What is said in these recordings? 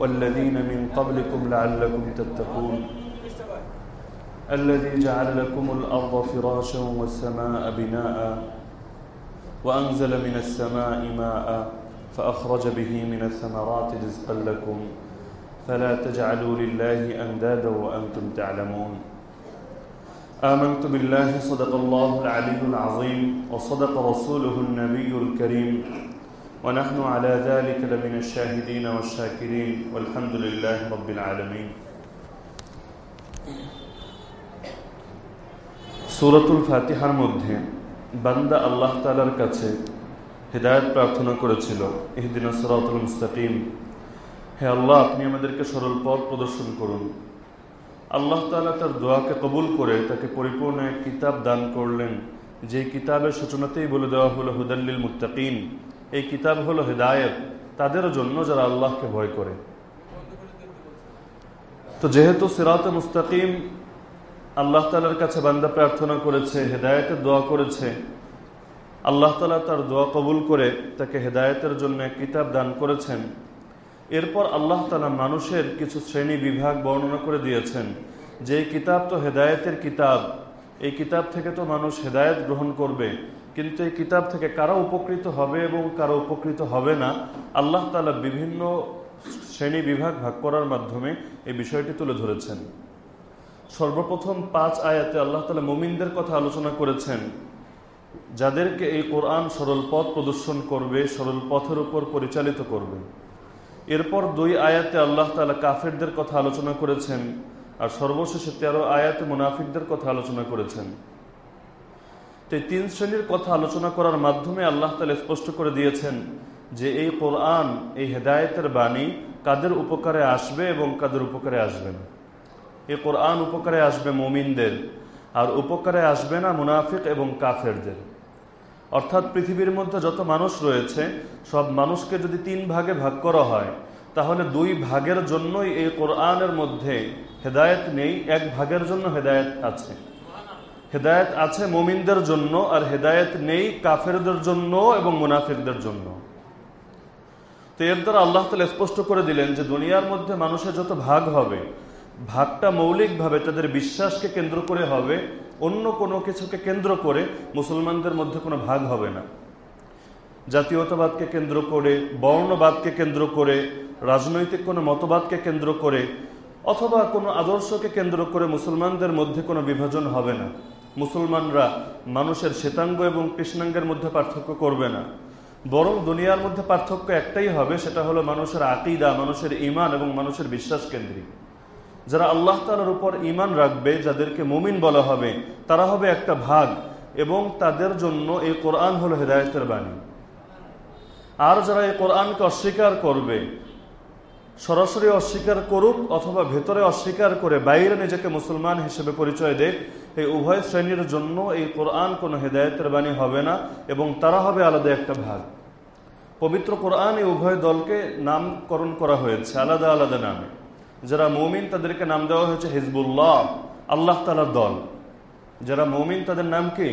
والذين من قبلكم لعلكم تتقون. الذي جعل لكم الأرض فراشا والسماء بناء وأنزل من السماء ماء فأخرج به من الثمرات رزقا لكم. فلا تجعلوا لله أندادا وأنتم تعلمون. آمنت بالله صدق الله العلي العظيم وصدق رسوله النبي الكريم. ونحن على ذلك لمن الشاهدين والشاكرين والحمد لله رب العالمين সুরতুল ফাতিহার মধ্যে বান্দা আল্লাহ তালার কাছে হৃদায়ত প্রার্থনা করেছিল ইহদিন সরাতুল মুস্তাকিম হে আল্লাহ আপনি আমাদেরকে সরল পথ প্রদর্শন করুন আল্লাহ তালা তার দোয়াকে কবুল করে তাকে পরিপূর্ণ এক কিতাব দান করলেন যে কিতাবের সূচনাতেই বলে দেওয়া হলো হুদাল্লিল মুত্তাকিম এই কিতাব হলো হেদায়ত। তাদের জন্য যারা আল্লাহকে ভয় করে। তো যেহেতু সিরাত মুস্তাকিম, আল্লাহ তালার কাছে বান্দা প্রার্থনা করেছে, হেদায়তের দোয়া করেছে, আল্লাহ তালা তার দোয়া কবুল করে তাকে হেদায়তের জন্য কিতাব দান করেছেন। এরপর আল্লাহ তালা মানুষের কিছু শ্রেণি বিভাগ বর্ণনা করে দিয়েছেন যে কিতাব তো হেদায়তের কিতাব, এই কিতাব থেকে তো মানুষ হেদায়ত গ্রহণ করবে। কিন্তু এই কিতাব থেকে কারা উপকৃত হবে এবং কারা উপকৃত হবে না, আল্লাহ তালা বিভিন্ন শ্রেণি বিভাগ ভাগ করার মাধ্যমে এই বিষয়টি তুলে ধরেছেন। সর্বপ্রথম পাঁচ আয়াতে আল্লাহ তালা মোমিনদের কথা আলোচনা করেছেন, যাদেরকে এই কোরআন সরল পথ প্রদর্শন করবে, সরল পথের উপর পরিচালিত করবে। এরপর দুই আয়াতে আল্লাহ তালা কাফেরদের কথা আলোচনা করেছেন আর সর্বশেষে তেরো আয়াতে মুনাফিকদের কথা আলোচনা করেছেন। তো তিন শ্রেণির কথা আলোচনা করার মাধ্যমে আল্লাহ তালা স্পষ্ট করে দিয়েছেন যে এই কোরআন, এই হেদায়তের বাণী কাদের উপকারে আসবে এবং কাদের উপকারে আসবে না। এই কোরআন উপকারে আসবে মমিনদের, আর উপকারে আসবে না মুনাফিক এবং কাফেরদের। অর্থাৎ পৃথিবীর মধ্যে যত মানুষ রয়েছে, সব মানুষকে যদি তিন ভাগে ভাগ করা হয়, তাহলে দুই ভাগের জন্যই এই কোরআনের মধ্যে হেদায়েত নেই, এক ভাগের জন্য হেদায়েত আছে। হেদায়েত আছে মমিনদের জন্য, আর হেদায়েত নেই কাফেরদের জন্য এবং মুনাফিকদের জন্য। তো এর দ্বারা আল্লাহ তালা স্পষ্ট করে দিলেন যে দুনিয়ার মধ্যে মানুষের যত ভাগ হবে, ভাগটা মৌলিকভাবে তাদের বিশ্বাসকে কেন্দ্র করে হবে, অন্য কোনো কিছুকে কেন্দ্র করে মুসলমানদের মধ্যে কোনো ভাগ হবে না। জাতীয়তাবাদকে কেন্দ্র করে, বর্ণবাদকে কেন্দ্র করে, রাজনৈতিক কোনো মতবাদকে কেন্দ্র করে, অথবা কোনো আদর্শকে কেন্দ্র করে মুসলমানদের মধ্যে কোনো বিভাজন হবে না। মুসলমানরা মানুষের শ্বেতাঙ্গ এবং কৃষ্ণাঙ্গের মধ্যে পার্থক্য করবে না। বরং দুনিয়ার মধ্যে পার্থক্য একটাই হবে, সেটা হলো মানুষের আকিদা, মানুষের ইমান এবং মানুষের বিশ্বাস কেন্দ্রিক। যারা আল্লাহ তালার উপর ইমান রাখবে, যাদেরকে মুমিন বলা হবে, তারা হবে একটা ভাগ এবং তাদের জন্য এই কোরআন হলো হেদায়তের বাণী। আর যারা এই কোরআনকে অস্বীকার করবে সরাসরি অস্বীকার করুক অথবা ভেতরে অস্বীকার করে বাইরে নিজেকে মুসলমান হিসেবে পরিচয় দেখ এই উভয় শ্রেণির জন্য এই কোরআন কোনো হেদায়তের বাণী হবে না এবং তারা হবে আলাদা একটা ভাগ। পবিত্র কোরআন এই উভয় দলকে নামকরণ করা হয়েছে, আলাদা আলাদা নামে। যারা মৌমিন তাদেরকে নাম দেওয়া হয়েছে হিজবুল্লাহ, আল্লাহ তালার দল। যারা মৌমিন তাদের নাম কি?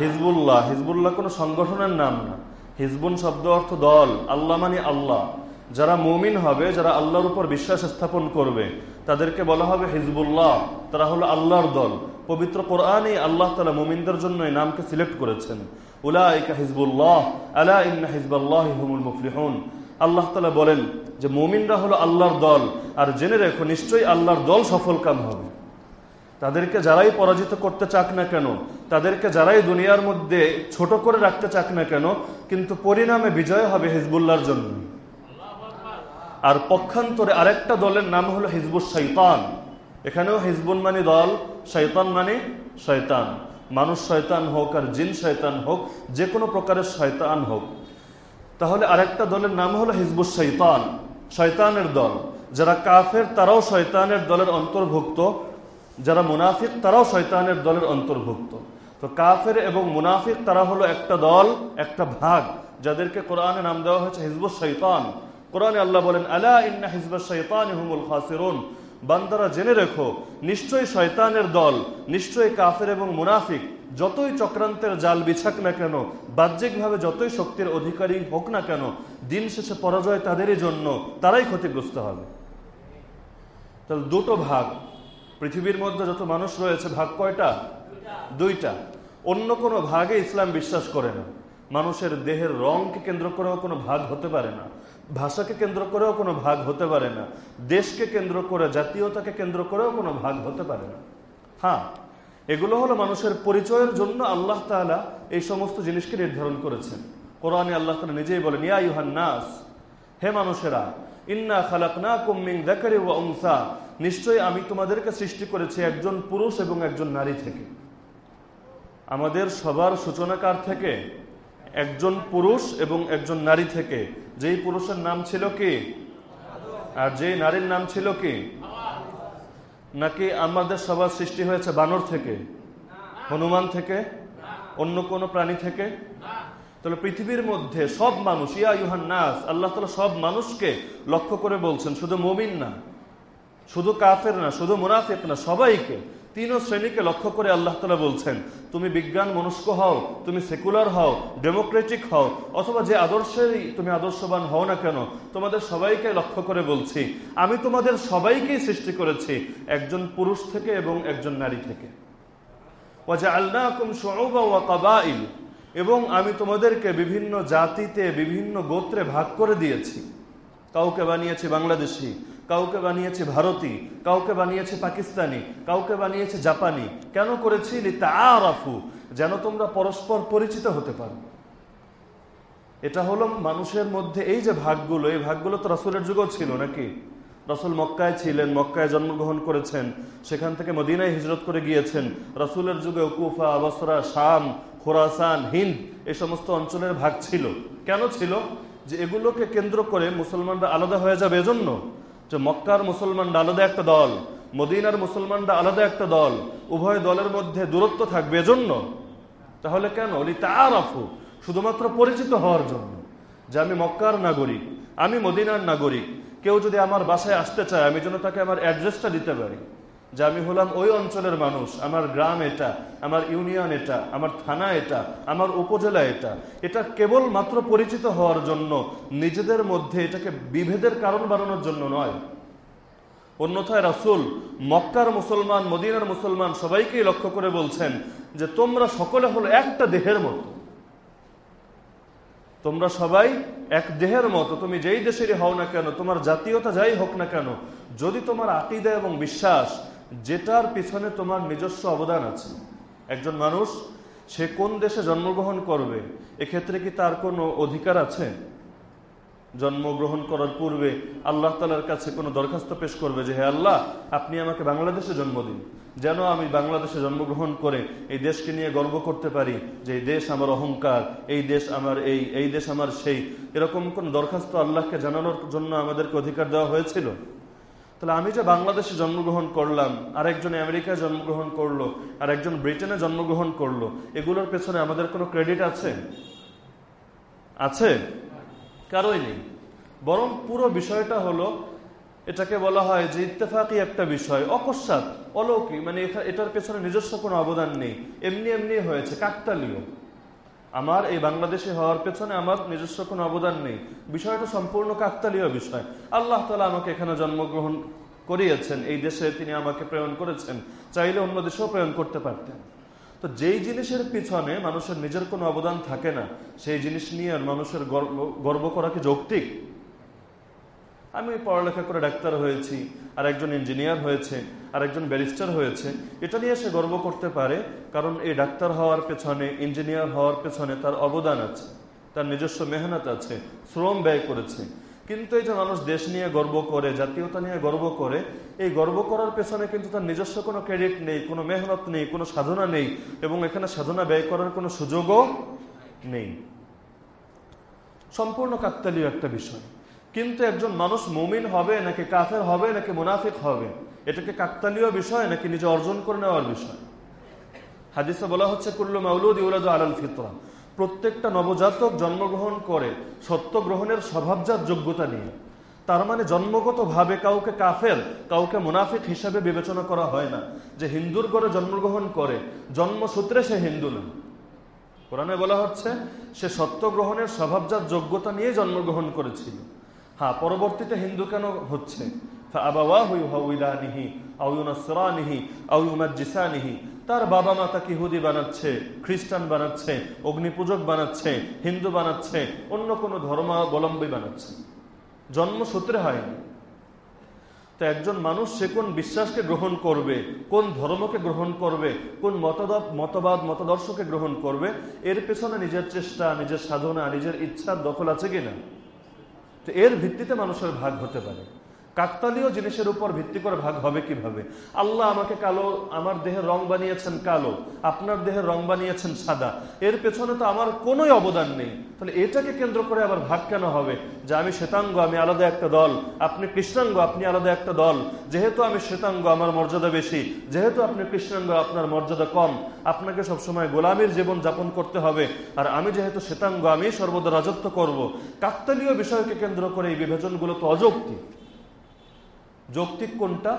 হিজবুল্লাহ। হিজবুল্লাহ কোনো সংগঠনের নাম না। হিজবুন শব্দ অর্থ দল, আল্লাহ মানে আল্লাহ। যারা মৌমিন হবে, যারা আল্লাহর উপর বিশ্বাস স্থাপন করবে, তাদেরকে বলা হবে হিজবুল্লাহ। তারা হলো আল্লাহর দল। পবিত্র কোরআনে আল্লাহ তালা মোমিনদের জন্য এই নামকে সিলেক্ট করেছেন। উলাইকা হিজবুল্লাহ, আলা ইন্না হিজবাল্লাহ হুমুল মুফলিহুন। আল্লাহ তালা বলেন যে, মোমিনরা হলো আল্লাহর দল, আর জেনে রেখো, নিশ্চয়ই আল্লাহর দল সফল কাম হবে। তাদেরকে যারাই পরাজিত করতে চাক না কেন, তাদেরকে যারাই দুনিয়ার মধ্যে ছোট করে রাখতে চাক না কেন, কিন্তু পরিণামে বিজয় হবে হিজবুল্লাহর জন্য আর পক্ষান্তরে আরেকটা দলের নাম হলো হিজবুল শৈতান এখানেও হিজবুল মানে দল শৈতান মানে শয়তান। মানুষ শয়তান হোক আর জিন শয়তান হোক যে কোনো প্রকারের শয়তান হোক। তাহলে আরেকটা দলের নাম হলো হিজবুল শৈতান শয়তানের দল। যারা কাফের, তারাও শয়তানের দলের অন্তর্ভুক্ত। যারা মুনাফিক, তারাও শয়তানের দলের অন্তর্ভুক্ত। তো কাফের এবং মুনাফিক, তারা হলো একটা দল, একটা ভাগ। যাদেরকে কোরআনে নাম দেওয়া হয়েছে হিজবুল শৈতান কোরআনে আল্লাহ বলেন, আলা ইন্না হিজবুল শৈতান হুমুল খাসিরুন। বান্দারা জেনে রেখো, নিশ্চয়ই শয়তানের দল, নিশ্চয়ই কাফের এবং মুনাফিক, যতই চক্রান্তের জাল বিছাক না কেন, বাহ্যিকভাবে যতই শক্তির অধিকারী হোক না কেন, দিন শেষে পরাজয় তাদেরই জন্য তারাই ক্ষতিগ্রস্ত হবে। তাহলে দুটো ভাগ, পৃথিবীর মধ্যে যত মানুষ রয়েছে, ভাগ কয়টা? দুইটা। অন্য কোনো ভাগে ইসলাম বিশ্বাস করে না। মানুষের দেহের রংকে কেন্দ্র করেও কোনো ভাগ হতে পারে না। ভাষাকে কেন্দ্র করেও কোনো ভাগ হতে পারে না। দেশকে কেন্দ্র করে, জাতীয়তাকে কেন্দ্র করেও কোনো ভাগ হতে পারে না। হ্যাঁ এগুলো হলো মানুষের পরিচয়ের জন্য আল্লাহ তাআলা এই সমস্ত জিনিসকে নির্ধারণ করেছেন। কোরআনে আল্লাহ তাআলা নিজেই বলেন, ইয়া ইউহান নাস, হে মানুষেরা, ইন্না খালাকনা কুমিং দেখারি ও অংসা নিশ্চয়ই আমি তোমাদেরকে সৃষ্টি করেছি একজন পুরুষ এবং একজন নারী থেকে। আমাদের সবার সূচনাকার থেকে? একজন পুরুষ এবং একজন নারী থেকে। যেই পুরুষের নাম ছিল কি? আর যেই নারীর নাম ছিল কি? নাকি আমাদের সবার সৃষ্টি হয়েছে বানর থেকে? হনুমান থেকে? অন্য কোনো প্রাণী থেকে? তাহলে পৃথিবীর মধ্যে সব মানুষ, ইয়া ইউহান নাস, আল্লাহ তালা সব মানুষকে লক্ষ্য করে বলছেন, শুধু মমিন না, শুধু কাফের না, শুধু মুনাফিক না, সবাইকে তিনও শ্রেণীকে লক্ষ্য করে আল্লাহ তালা বলছেন, তুমি বিজ্ঞান মনস্ক হও, তুমি সেকুলার হও, ডেমোক্রেটিক হও, অথবা যে আদর্শেরই তুমি আদর্শবান হও না কেন, তোমাদের সবাইকে লক্ষ্য করে বলছি, আমি তোমাদের সবাইকেই সৃষ্টি করেছি, একজন পুরুষ থেকে এবং একজন নারী থেকে। এবং আমি তোমাদেরকে বিভিন্ন জাতিতে, বিভিন্ন গোত্রে ভাগ করে দিয়েছি। কাউকে বানিয়েছি বাংলাদেশি কাউকে বানিয়েছে ভারতী, কাউকে বানিয়েছে পাকিস্তানি, কাউকে বানিয়েছে জাপানি। কেন করেছি? আরাফু যেন তোমরা পরস্পর পরিচিত হতে পারো। এটা হলো মানুষের মধ্যে এই যে ভাগগুলো, এই ভাগগুলো তো রসুলের যুগও ছিল নাকি? রাসুল মক্কায় ছিলেন, মক্কায় জন্মগ্রহণ করেছেন, সেখান থেকে মদিনায় হিজরত করে গিয়েছেন। রাসুলের যুগে কুফা, বসরা, শাম, খোরাসান, হিন্দ এই সমস্ত অঞ্চলের ভাগ ছিল। কেন ছিল? যে এগুলোকে কেন্দ্র করে মুসলমানরা আলাদা হয়ে যাবে এজন্য। যে মক্কার মুসলমানরা আলাদা একটা দল, মদিনার মুসলমানরা আলাদা একটা দল, উভয় দলের মধ্যে দূরত্ব থাকবে এজন্য। তাহলে কেন? তার আফু শুধুমাত্র পরিচিত হওয়ার জন্য। যে আমি মক্কার নাগরিক, আমি মদিনার নাগরিক, কেউ যদি আমার বাসায় আসতে চায়, আমি যেন তাকে আমার অ্যাড্রেসটা দিতে পারি। যে আমি হলাম ওই অঞ্চলের মানুষ, আমার গ্রাম এটা, আমার ইউনিয়ন এটা, আমার থানা এটা, আমার উপজেলা এটা। এটা কেবল মাত্র পরিচিত হওয়ার জন্য, নিজেদের মধ্যে এটাকে বিভেদের কারণ বাড়ানোর জন্য নয়। অন্যথায় রাসুল মক্কার মুসলমান, মদিনার মুসলমান সবাইকেই লক্ষ্য করে বলছেন যে তোমরা সকলে হলো একটা দেহের মতো। তোমরা সবাই এক দেহের মতো, তুমি যেই দেশেরই হও না কেন, তোমার জাতীয়তা যাই হোক না কেন, যদি তোমার আকিদা এবং বিশ্বাস যেটার পিছনে তোমার নিজস্ব অবদান আছে। একজন মানুষ, সে কোন দেশে জন্মগ্রহণ করবে, এক্ষেত্রে কি তার কোনো অধিকার আছে? জন্মগ্রহণ করার পূর্বে আল্লাহ তালার কাছে কোনো দরখাস্ত পেশ করবে যে, হে আল্লাহ, আপনি আমাকে বাংলাদেশে জন্ম দিন। যেন আমি বাংলাদেশে জন্মগ্রহণ করে এই দেশকে নিয়ে গর্ব করতে পারি যে, এই দেশ আমার অহংকার, এই দেশ আমার এই এই দেশ আমার সেই। এরকম কোন দরখাস্ত আল্লাহকে জানানোর জন্য আমাদেরকে অধিকার দেওয়া হয়েছিল? তাহলে আমি যে বাংলাদেশে জন্মগ্রহণ করলাম আর একজন আমেরিকায় জন্মগ্রহণ করল আর একজন ব্রিটেনে জন্মগ্রহণ করল, এগুলোর পেছনে আমাদের কোনো ক্রেডিট আছে? আছে? কারোই নেই। বরং পুরো বিষয়টা হলো, এটাকে বলা হয় যে ইত্তেফাকি একটা বিষয়, অকস্মাৎ, অলৌকিক মানে এটার পেছনে নিজস্ব কোনো অবদান নেই। এমনি এমনি হয়েছে, কাকতালীয়। আমার এই বাংলাদেশে হওয়ার পেছনে আমার নিজস্ব কোনো অবদান নেই। বিষয়টা সম্পূর্ণ কাকতালীয় বিষয়। আল্লাহ তালা আমাকে এখানে জন্মগ্রহণ করিয়েছেন, এই দেশে তিনি আমাকে প্রেরণ করেছেন। চাইলে অন্য দেশেও প্রেরণ করতে পারতেন। তো যেই জিনিসের পিছনে মানুষের নিজের কোনো অবদান থাকে না, সেই জিনিস নিয়ে মানুষের গর্ব করা কি যৌক্তিক? আমি পড়ালেখা করে ডাক্তার হয়েছি, আর একজন ইঞ্জিনিয়ার হয়েছে, আর একজন ব্যারিস্টার হয়েছে। এটা নিয়ে সে গর্ব করতে পারে, কারণ এই ডাক্তার হওয়ার পেছনে ইঞ্জিনিয়ার হওয়ার পেছনে তার অবদান আছে, তার নিজস্ব মেহনত আছে, শ্রম ব্যয় করেছে। কিন্তু এই যে মানুষ দেশ নিয়ে গর্ব করে, জাতীয়তা নিয়ে গর্ব করে, এই গর্ব করার পেছনে কিন্তু তার নিজস্ব কোনো ক্রেডিট নেই, কোনো মেহনত নেই, কোনো সাধনা নেই, এবং এখানে সাধনা ব্যয় করার কোনো সুযোগও নেই। সম্পূর্ণ কাকতালীয় একটা বিষয়। কিন্তু একজন মানুষ মুমিন হবে, নাকি কাফের হবে, নাকি মুনাফিক হবে? এটাকে কাকতালীয় বিষয়, নাকি নিজে অর্জন করে নেওয়ার বিষয়? হাদিসে বলা হচ্ছে, কুল্লু মাউলুদ ইউলাদ আলাল ফিতরা। প্রত্যেকটা নবজাতক জন্মগ্রহণ করে সত্য গ্রহণের স্বভাবজাত যোগ্যতা নিয়ে। তার মানে জন্মগতভাবে কাউকে কাফের, কাউকে মুনাফিক হিসাবে বিবেচনা করা হয় না। যে হিন্দুর করে জন্মগ্রহণ করে, জন্মসূত্রে সে হিন্দু না। কোরআনে বলা হচ্ছে, সে সত্য গ্রহণের স্বভাবজাত যোগ্যতা নিয়ে জন্মগ্রহণ করেছিল। হ্যাঁ পরবর্তীতে হিন্দু কেন হচ্ছে? তার বাবা মা তাকে ইহুদি বানাচ্ছে, খ্রিস্টান বানাচ্ছে, অগ্নিপূজক বানাচ্ছে, হিন্দু বানাচ্ছে, অন্য কোনো ধর্মাবলম্বী বানাচ্ছে? জন্মসূত্রে হয়নি। তো একজন মানুষ সে কোন বিশ্বাসকে গ্রহণ করবে, কোন ধর্মকে গ্রহণ করবে, কোন মতবাদ, মতাদর্শকে গ্রহণ করবে, এর পেছনে নিজের চেষ্টা, নিজের সাধনা, নিজের ইচ্ছার দখল আছে কিনা? তো এর ভিত্তিতে মানুষের ভাগ হতে পারে। কাকতালীয় জিনিসের উপর ভিত্তি করে ভাগ হবে কীভাবে? আল্লাহ আমাকে কালো, আমার দেহের রং বানিয়েছেন কালো, আপনার দেহের রং বানিয়েছেন সাদা। এর পেছনে তো আমার কোনোই অবদান নেই। তাহলে এটাকে কেন্দ্র করে আবার ভাগ কেন হবে? যে আমি শ্বেতাঙ্গ, আমি আলাদা একটা দল। আপনি কৃষ্ণাঙ্গ, আপনি আলাদা একটা দল। যেহেতু আমি শ্বেতাঙ্গ, আমার মর্যাদা বেশি। যেহেতু আপনি কৃষ্ণাঙ্গ, আপনার মর্যাদা কম। আপনাকে সবসময় গোলামীর জীবন যাপন করতে হবে। আর আমি যেহেতু শ্বেতাঙ্গ আমি সর্বদা রাজত্ব করব। কাকতালীয় বিষয়কে কেন্দ্র করে এই বিভাজনগুলো তো অযৌক্তিক। যৌক্তিক কোনটা?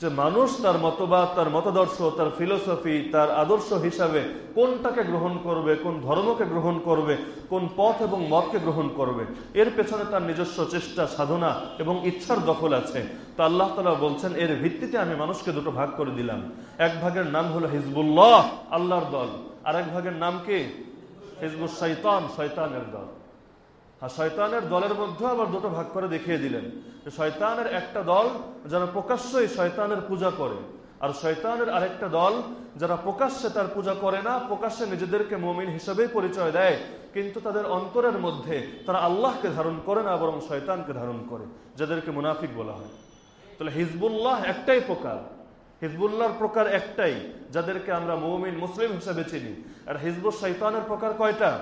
যে মানুষ তার মতবাদ, তার মতাদর্শ, তার ফিলোসফি তার আদর্শ হিসাবে কোনটাকে গ্রহণ করবে, কোন ধর্মকে গ্রহণ করবে, কোন পথ এবং মতকে গ্রহণ করবে, এর পেছনে তার নিজস্ব চেষ্টা, সাধনা এবং ইচ্ছার দখল আছে। তা আল্লাহ তালা বলছেন, এর ভিত্তিতে আমি মানুষকে দুটো ভাগ করে দিলাম। এক ভাগের নাম হলো হিজবুল্লাহ, আল্লাহর দল, আর এক ভাগের নাম কি? হিজবুল শৈতান শৈতানের দল। আর শয়তানের দলের মধ্যে আবার দুটো ভাগ করে দেখিয়ে দিলেন যে শয়তানের একটা দল যারা প্রকাশ্যই শয়তানের পূজা করে, আর শয়তানের আরেকটা দল যারা প্রকাশ্যে তার পূজা করে না, প্রকাশ্যে নিজেদেরকে মমিন হিসেবেই পরিচয় দেয়। কিন্তু তাদের অন্তরের মধ্যে তারা আল্লাহকে ধারণ করে না, বরং শয়তানকে ধারণ করে, যাদেরকে মুনাফিক বলা হয়। তাহলে হিজবুল্লাহ একটাই প্রকার। হিজবুল্লাহর প্রকার একটাই, যাদেরকে আমরা মৌমিন, মুসলিম হিসেবে চিনি। আর হিজবুল শৈতানের প্রকার কয়টা?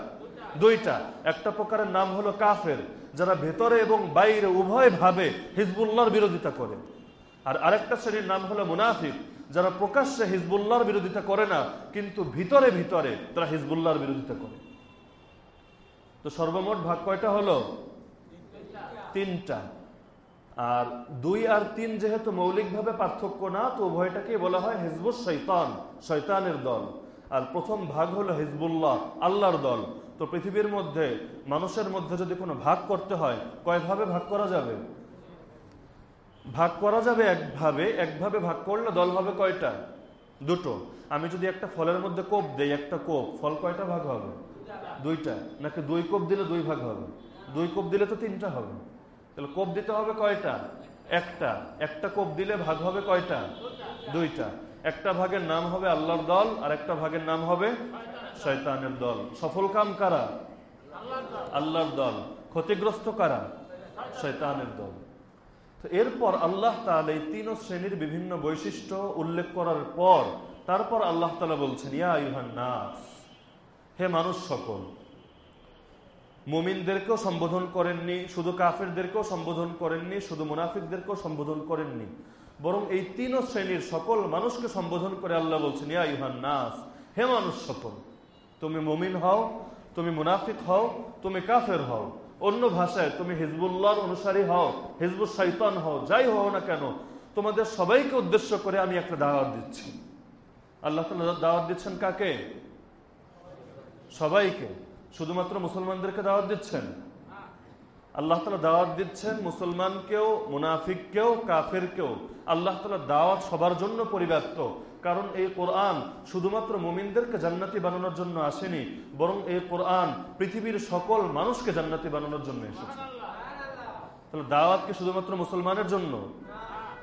দুইটা। একটা প্রকারের নাম হলো কাফের, যারা ভেতরে এবং বাইরে উভয় ভাবে হিজবুল্লাহর বিরোধিতা করে। আর আরেকটা শ্রেণির নাম হলো মুনাফিক, যারা প্রকাশ্যে হিজবুল্লাহর বিরোধিতা করে না, কিন্তু ভিতরে ভিতরে তারা হিজবুল্লাহর বিরোধিতা করে। তো সর্বমোট ভাগ কয়টা হলো? তিনটা। আর দুই আর তিন যেহেতু মৌলিকভাবে পার্থক্য না, তো উভয়টাকে বলা হয় হিজবুল শৈতান, শৈতানের দল। আর প্রথম ভাগ হলো হিজবুল্লাহ, আল্লাহর দল। তো পৃথিবীর মধ্যে, মানুষের মধ্যে যদি কোনো ভাগ করতে হয়, কয়ভাবে ভাগ করা যাবে? ভাগ করা যাবে একভাবে একভাবে ভাগ করলে দল হবে কয়টা? দুটো। আমি যদি একটা ফলের মধ্যে কোপ দেই, একটা কোপ, ফল কয়টা ভাগ হবে? দুইটা। নাকি দুই কোপ দিলে দুই ভাগ হবে? দুই কোপ দিলে তো তিনটা হবে। তাহলে কোপ দিতে হবে কয়টা? একটা। একটা কোপ দিলে ভাগ হবে কয়টা? দুইটা। একটা ভাগের নাম হবে আল্লাহর দল, আর একটা ভাগের নাম হবে শয়তানের দল। সফল কাম কারা? আল্লাহর দল। ক্ষতিগ্রস্ত কারা? শয়তানের দল। তো এরপর আল্লাহ তাহলে এই তিন শ্রেণির বিভিন্ন বৈশিষ্ট্য উল্লেখ করার পর তারপর আল্লাহ তালা বলছেন, ইয়া ইহান নাস, হে মানুষ সকল, মুমিনদেরকেও সম্বোধন করেননি, শুধু কাফেরদেরকেও সম্বোধন করেননি, শুধু মুনাফিকদেরকেও সম্বোধন করেননি। বরং এই তিন শ্রেণির সকল মানুষকে সম্বোধন করে আল্লাহ বলছেন, ইয়া ইহান নাস, হে মানুষ সকল তুমি মমিন হও, তুমি মুনাফিক হও, তুমি কাফের হও। অন্য ভাষায় তুমি হিজবুল্লাহর অনুসারী হও হিজবুল শৈতান হও, যাই হও না কেন, তোমাদের সবাইকে উদ্দেশ্য করে আমি একটা দাওয়াত দিচ্ছি। আল্লাহ দাওয়াত দিচ্ছেন কাকে? সবাইকে। শুধুমাত্র মুসলমানদেরকে দাওয়াত দিচ্ছেন? আল্লাহ তালা দাওয়াত দিচ্ছেন মুসলমানকেও, মুনাফিককেও, কাফেরকেও। আল্লাহ তালা দাওয়াত সবার জন্য পরিব্যাপ্ত। কারণ এই কোরআন শুধুমাত্র মোমিনদেরকে জান্নাতি বানানোর জন্য আসেনি, বরং এই কোরআন পৃথিবীর সকল মানুষকে জান্নাতি বানানোর জন্য এসেছে। তাহলে দাওয়াত কি শুধুমাত্র মুসলমানের জন্য?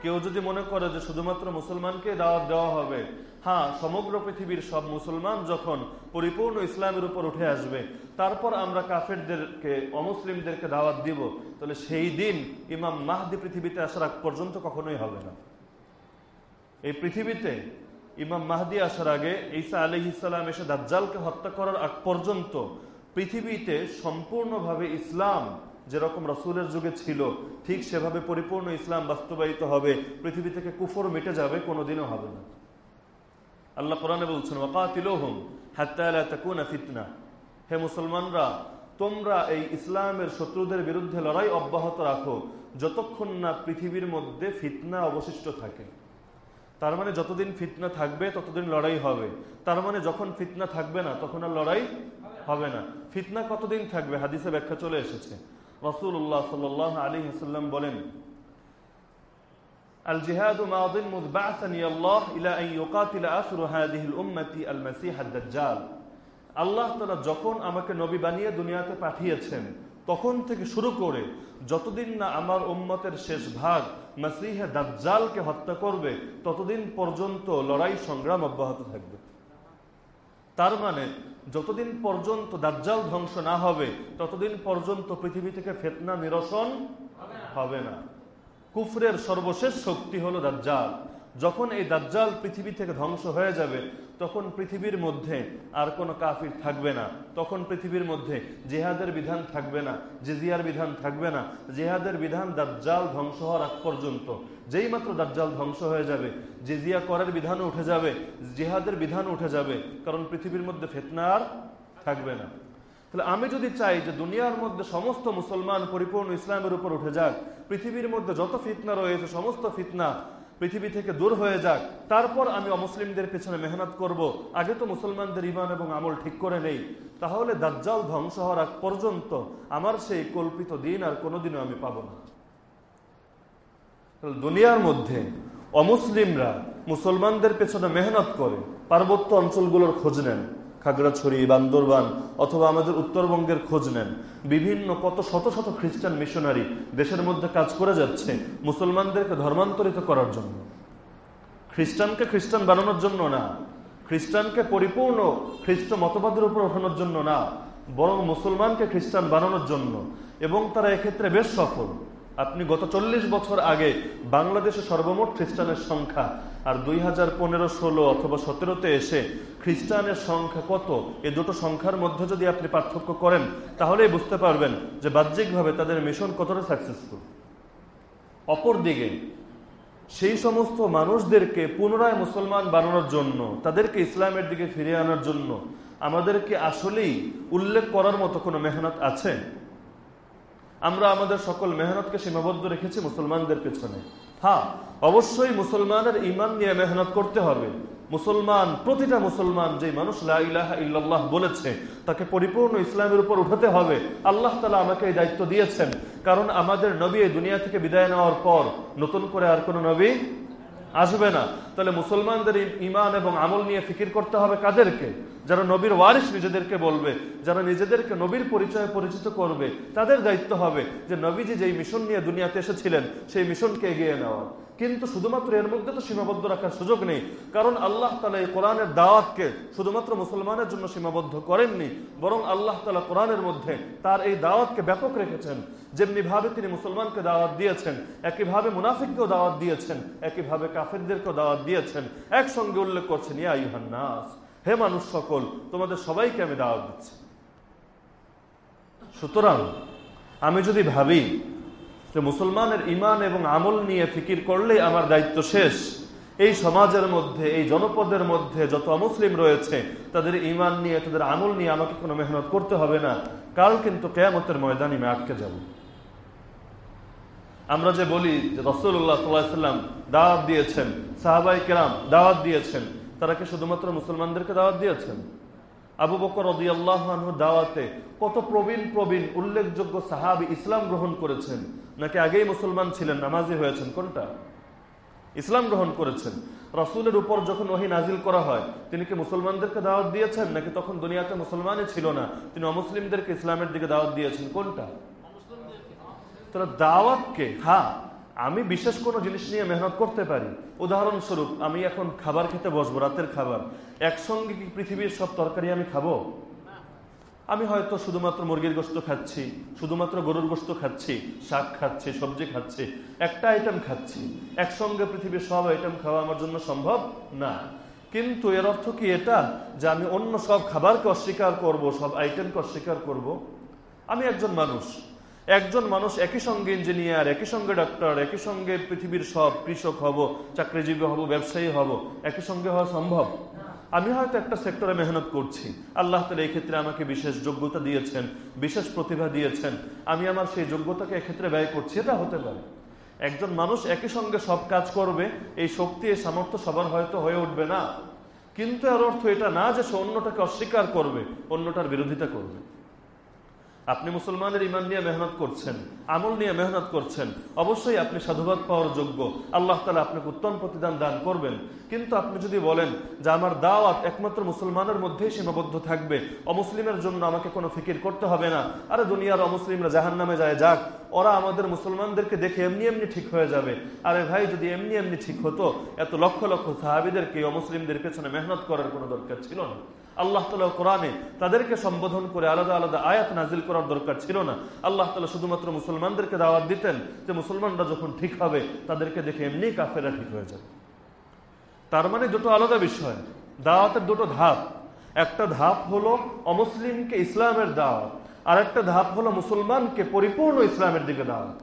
কেউ যদি মনে করে যে শুধুমাত্র মুসলমানকে দাওয়াত দেওয়া হবে হ্যাঁ সমগ্র পৃথিবীর সব মুসলমান যখন পরিপূর্ণ ইসলামের উপর উঠে আসবে, তারপর আমরা কাফেরদেরকে, অমুসলিমদেরকে দাওয়াত দিব, তাহলে সেই দিন ইমাম মাহদি পৃথিবীতে আসার আগ পর্যন্ত কখনোই হবে না। এই পৃথিবীতে ইমাম মাহদি আসার আগে ঈসা আলি ইসালাম এসে দাজ্জালকে হত্যা করার আগ পর্যন্ত পৃথিবীতে সম্পূর্ণভাবে ইসলাম যেরকম রসুলের যুগে ছিল, ঠিক সেভাবে পরিপূর্ণ ইসলাম বাস্তবায়িত হবে, পৃথিবী থেকে কুফর মিটে যাবে, কোনোদিনও হবে না। আল্লাহ কোরআনে বলছেন, ওয়াকাতিলোহম হাত্তাকুনা ফিতনা। হে মুসলমানরা, তোমরা এই ইসলামের শত্রুদের বিরুদ্ধে লড়াই অব্যাহত রাখো, যতক্ষণ না পৃথিবীর মধ্যে ফিতনা অবশিষ্ট থাকে। তার মানে যতদিন ফিতনা থাকবে ততদিন লড়াই হবে তার মানে যখন ফিতনা থাকবে না তখন আর লড়াই হবে না ফিতনা কতদিন থাকবে হাদিসে ব্যাখ্যা চলে এসেছে রসুল্লাহ সাল আলী হাসাল্লাম বলেন الجهاد ماض مذ بعثني الله إلى أن يقاتل آخر هذه الأمة المسيح الدجال আল্লাহ তালা যখন আমাকে নবী বানিয়ে দুনিয়াতে পাঠিয়েছেন তখন থেকে শুরু করে যতদিন না আমার উম্মতের শেষ ভাগ মাসিহে দাজ্জালকে হত্যা করবে, ততদিন পর্যন্ত লড়াই সংগ্রাম অব্যাহত থাকবে। তার মানে যতদিন পর্যন্ত দাজ্জাল ধ্বংস না হবে, ততদিন পর্যন্ত পৃথিবী থেকে ফেতনা নিরসন হবে না। কুফরের সর্বশেষ শক্তি হলো দাজ্জাল। যখন এই দাজ্জাল পৃথিবী থেকে ধ্বংস হয়ে যাবে তখন পৃথিবীর মধ্যে আর কোনো কাফির থাকবে না। তখন পৃথিবীর মধ্যে জেহাদের বিধান থাকবে না, জেজিয়ার বিধান থাকবে না। জেহাদের বিধান দাজ্জাল ধ্বংস হওয়ার আগ পর্যন্ত। যেই মাত্র দাজ্জাল ধ্বংস হয়ে যাবে, জেজিয়া করার বিধানও উঠে যাবে, জেহাদের বিধান উঠে যাবে, কারণ পৃথিবীর মধ্যে ফেতনা আর থাকবে না। তাহলে আমি যদি চাই যে দুনিয়ার মধ্যে সমস্ত মুসলমান পরিপূর্ণ ইসলামের উপর উঠে যাক, পৃথিবীর মধ্যে যত ফিতনা রয়েছে, সমস্ত ফিতনা পৃথিবী থেকে দূর হয়ে যাক, তারপর আমি অমুসলিমদের পেছনে মেহনত করব। আগে তো মুসলমানদের ইমান এবং আমল ঠিক করে নেই। তাহলে দাজ্জাল ধ্বংস হওয়ার আগ পর্যন্ত আমার সেই কল্পিত দিন আর কোনোদিনও আমি পাব না। দুনিয়ার মধ্যে অমুসলিমরা মুসলমানদের পেছনে মেহনত করে পার্বত্য অঞ্চলগুলোর খোঁজ নেন। খাগড়াছড়ি, বান্দরবান অথবা আমাদের উত্তরবঙ্গের খোঁজ নেন। বিভিন্ন কত শত শত খ্রিস্টান মিশনারি দেশের মধ্যে কাজ করে যাচ্ছে মুসলমানদেরকে ধর্মান্তরিত করার জন্য। খ্রিস্টানকে খ্রিস্টান বানানোর জন্য না, খ্রিস্টানকে পরিপূর্ণ খ্রিস্ট মতবাদের উপর ওঠানোর জন্য না, বরং মুসলমানকে খ্রিস্টান বানানোর জন্য। এবং তারা এক্ষেত্রে বেশ সফল। আপনি গত চল্লিশ বছর আগে বাংলাদেশে সর্বমোট খ্রিস্টানের সংখ্যা আর দুই হাজার পনেরো, ষোলো অথবা সতেরোতে এসে খ্রিস্টানের সংখ্যা কত? এ দুটো সংখ্যার মধ্যে যদি আপনি পার্থক্য করেন, তাহলেই বুঝতে পারবেন যে বাহ্যিকভাবে তাদের মিশন কতটা সাকসেসফুল অপরদিকে, সেই সমস্ত মানুষদেরকে পুনরায় মুসলমান বানানোর জন্য, তাদেরকে ইসলামের দিকে ফিরিয়ে আনার জন্য আমাদেরকে আসলেই উল্লেখ করার মতো কোনো মেহনত আছে? আমরা আমাদের সকল মেহনতকে সীমাবদ্ধ রেখেছি মুসলমানদের পেছনে। হ্যাঁ অবশ্যই মুসলমানের ইমান নিয়ে মেহনত করতে হবে। মুসলমান, প্রতিটা মুসলমান যে মানুষ ইল্লাল্লাহ বলেছে, তাকে পরিপূর্ণ ইসলামের উপর উঠাতে হবে। আল্লাহ তালা আমাকে এই দায়িত্ব দিয়েছেন। কারণ আমাদের নবী এই দুনিয়া থেকে বিদায় নেওয়ার পর নতুন করে আর কোনো নবী আসবে না। তাহলে মুসলমানদের ইমান এবং আমল নিয়ে ফিকির করতে হবে কাদেরকে? যারা নবীর ওয়ারিস নিজেদেরকে বলবে, যারা নিজেদেরকে নবীর পরিচয়ে পরিচিত করবে, তাদের দায়িত্ব হবে যে নবীজি যেই মিশন নিয়ে দুনিয়াতে এসেছিলেন, সেই মিশনকে এগিয়ে নেওয়া। কিন্তু শুধুমাত্র এর মধ্যে তো সীমাবদ্ধ রাখার সুযোগ নেই। কারণ আল্লাহ তালা এই কোরআনের দাওয়াতকে শুধুমাত্র মুসলমানের জন্য সীমাবদ্ধ করেননি, বরং আল্লাহ তালা কোরআনের মধ্যে তার এই দাওয়াতকে ব্যাপক রেখেছেন। যেমনি ভাবে তিনি মুসলমানকে দাওয়াত দিয়েছেন, একইভাবে মুনাফিককেও দাওয়াত দিয়েছেন, একইভাবে কাফেরদেরকেও দাওয়াত দিয়েছেন। একসঙ্গে উল্লেখ করছেন, ইয়া ইহান্নাস হে মানুষ সকল, তোমাদের সবাইকে আমি দাওয়াত দিচ্ছি। সুতরাং আমি যদি ভাবি যে মুসলমানের ইমান এবং আমল নিয়ে ফিকির করলেই আমার দায়িত্ব শেষ। এই সমাজের মধ্যে, এই জনপদের মধ্যে যত অমুসলিম রয়েছে, তাদের ইমান নিয়ে, তাদের আমল নিয়ে আমাকে কোনো মেহনত করতে হবে না। কাল কিন্তু কেয়ামতের ময়দানে আমি আটকে যাব। আমরা যে বলি যে রসুল্লাহ সাল্লাম দাওয়াত দিয়েছেন সাহাবাই কেরাম দাওয়াত দিয়েছেন, তারা কি শুধুমাত্র মুসলমানদেরকে দাওয়াত দিয়েছেন? আবু বকর দাওয়াতে কত প্রবীণ প্রবীণ, উল্লেখযোগ্য সাহাবি ইসলাম গ্রহণ করেছেন। নাকি আগেই মুসলমান ছিলেন, নামাজি হয়েছেন, কোনটা? ইসলাম গ্রহণ করেছেন। রসুলের উপর যখন ওহি নাজিল করা হয়, তিনি কি মুসলমানদেরকে দাওয়াত দিয়েছেন? নাকি তখন দুনিয়াতে মুসলমানই ছিল না, তিনি অমুসলিমদেরকে ইসলামের দিকে দাওয়াত দিয়েছেন, কোনটা? তারা দাওয়াতকে হ্যাঁ। আমি বিশেষ কোনো জিনিস নিয়ে মেহনত করতে পারি। উদাহরণস্বরূপ, আমি এখন খাবার খেতে বসবো, রাতের খাবার। একসঙ্গে কি পৃথিবীর সব তরকারি আমি খাব? আমি হয়তো শুধুমাত্র মুরগির গোস্ত খাচ্ছি, শুধুমাত্র গরুর গোস্ত খাচ্ছি, শাক খাচ্ছি, সবজি খাচ্ছি, একটা আইটেম খাচ্ছি। একসঙ্গে পৃথিবীর সব আইটেম খাওয়া আমার জন্য সম্ভব? না। কিন্তু এর অর্থ কি এটা? যে আমি অন্য সব খাবারকে অস্বীকার করব, সব আইটেমকে অস্বীকার করব? আমি একজন মানুষ। একজন মানুষ একই সঙ্গে ইঞ্জিনিয়ার, একই সঙ্গে ডক্টর একই সঙ্গে পৃথিবীর সব কৃষক হব, চাকরিজীবী হব, ব্যবসায়ী হব, একই সঙ্গে হওয়া সম্ভব? আমি হয়তো একটা সেক্টরে মেহনত করছি। আল্লাহ তালা এই ক্ষেত্রে আমাকে বিশেষ যোগ্যতা দিয়েছেন, বিশেষ প্রতিভা দিয়েছেন। আমি আমার সেই যোগ্যতাকে এক্ষেত্রে ব্যয় করছি, এটা হতে পারে। একজন মানুষ একই সঙ্গে সব কাজ করবে, এই শক্তি, এই সামর্থ্য সবার হয়তো হয়ে উঠবে না। কিন্তু এর অর্থ এটা না যে সে অন্যটাকে অস্বীকার করবে, অন্যটার বিরোধিতা করবে। আপনি মুসলমানের ইমান নিয়ে মেহনত করছেন, আমল নিয়ে মেহনত করছেন, অবশ্যই আপনি সাধুবাদ পাওয়ার যোগ্য। আল্লাহ তালা আপনাকে উত্তম প্রতিদান দান করবেন। কিন্তু আপনি যদি বলেন যে আমার দাওয়াত একমাত্র মুসলমানের মধ্যেই সীমাবদ্ধ থাকবে, অমুসলিমের জন্য আমাকে কোনো ফিকির করতে হবে না, আরে দুনিয়ার অমুসলিমরা জাহান নামে যায় যাক, ওরা আমাদের মুসলমানদেরকে দেখে এমনি এমনি ঠিক হয়ে যাবে। আরে ভাই, যদি এমনি এমনি ঠিক হতো, এত লক্ষ লক্ষ সাহাবিদেরকে, অমুসলিমদের পেছনে মেহনত করার কোনো দরকার ছিল না। আল্লাহ তালা কোরআনে তাদেরকে সম্বোধন করে আলাদা আলাদা আয়াত নাজিল করার দরকার ছিল না। আল্লাহ তালা শুধুমাত্র মুসলমানদেরকে দাওয়াত দিতেন যে মুসলমানরা যখন ঠিক হবে, তাদেরকে দেখে এমনি কাফেরা ঠিক হয়ে যাবে। তার মানে দুটো আলাদা বিষয়। দাওয়াতের দুটো ধাপ। একটা ধাপ হলো অমুসলিমকে ইসলামের দাওয়াত আর একটা ধাপ হলো মুসলমানকে পরিপূর্ণ ইসলামের দিকে দাওয়াত।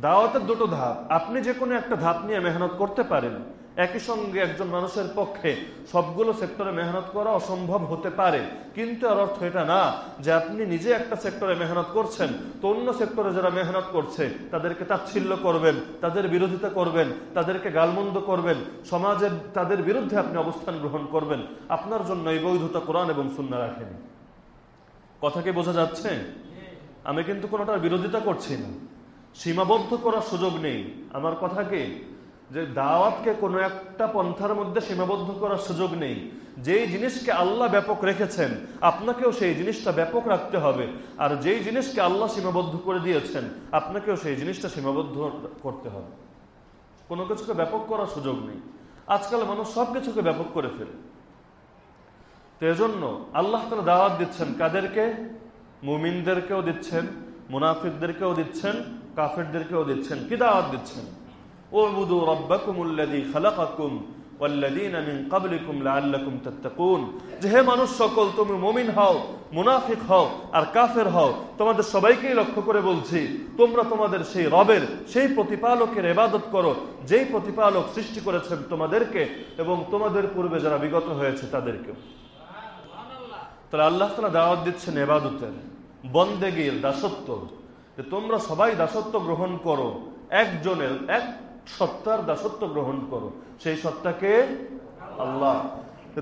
দাওয়াতের দুটো ধাপ। আপনি যে কোনো একটা ধাপ নিয়ে মেহনত করতে পারেন। একই সঙ্গে একজন মানুষের পক্ষে সবগুলো সেক্টরে মেহনত করা অসম্ভব হতে পারে। কিন্তু আর অর্থ এটা না যে আপনি নিজে একটা সেক্টরে মেহনত করছেন, তো অন্য সেক্টরে যারা মেহনত করছে, তাদেরকে তাচ্ছিল্য করবেন, তাদের বিরোধিতা করবেন, তাদেরকে গালমন্দ করবেন সমাজের তাদের বিরুদ্ধে আপনি অবস্থান গ্রহণ করবেন। আপনার জন্য এই বৈধতা কোরআন এবং শূন্য রাখেনি। কথা কি বোঝা যাচ্ছে? আমি কিন্তু কোনোটার বিরোধিতা করছি না। সীমাবদ্ধ করার সুযোগ নেই। আমার কথা কি? যে দাওয়াতকে কোনো একটা পন্থার মধ্যে সীমাবদ্ধ করার সুযোগ নেই। যেই জিনিসকে আল্লাহ ব্যাপক রেখেছেন, আপনাকেও সেই জিনিসটা ব্যাপক রাখতে হবে। আর যেই জিনিসকে আল্লাহ সীমাবদ্ধ করে দিয়েছেন, আপনাকেও সেই জিনিসটা সীমাবদ্ধ করতে হবে। কোনো কিছুকে ব্যাপক করার সুযোগ নেই। আজকাল মানুষ সব কিছুকে ব্যাপক করে ফেলে। তো এজন্য আল্লাহ তালা দাওয়াত দিচ্ছেন কাদেরকে? মুমিনদেরকেও দিচ্ছেন, মুনাফিকদেরকেও দিচ্ছেন, কাফেরদেরকেও দিচ্ছেন। কি দাওয়াত দিচ্ছেন? اعبدوا ربكم الذي خلقكم والذين من قبلكم لعلكم تتقون যে হে মানুষ সকল তুমি মুমিন হও মুনাফিক হও আর কাফের হও তোমাদের সবাইকেই লক্ষ্য করে বলছি তোমরা তোমাদের সেই রবের সেই প্রতিপালকের এবাদত করো যেই প্রতিপালক সৃষ্টি করেছেন তোমাদেরকে এবং তোমাদের পূর্বে যারা বিগত হয়েছে তাদেরকেও তাহলে আল্লাহ তালা দাওয়াত দিচ্ছেন এবাদতের বন্দেগীর দাসত্ব যে তোমরা সবাই দাসত্ব গ্রহণ করো একজনের এক সত্তার দাসত্ব গ্রহণ করো। সেই সত্তাকে আল্লাহ।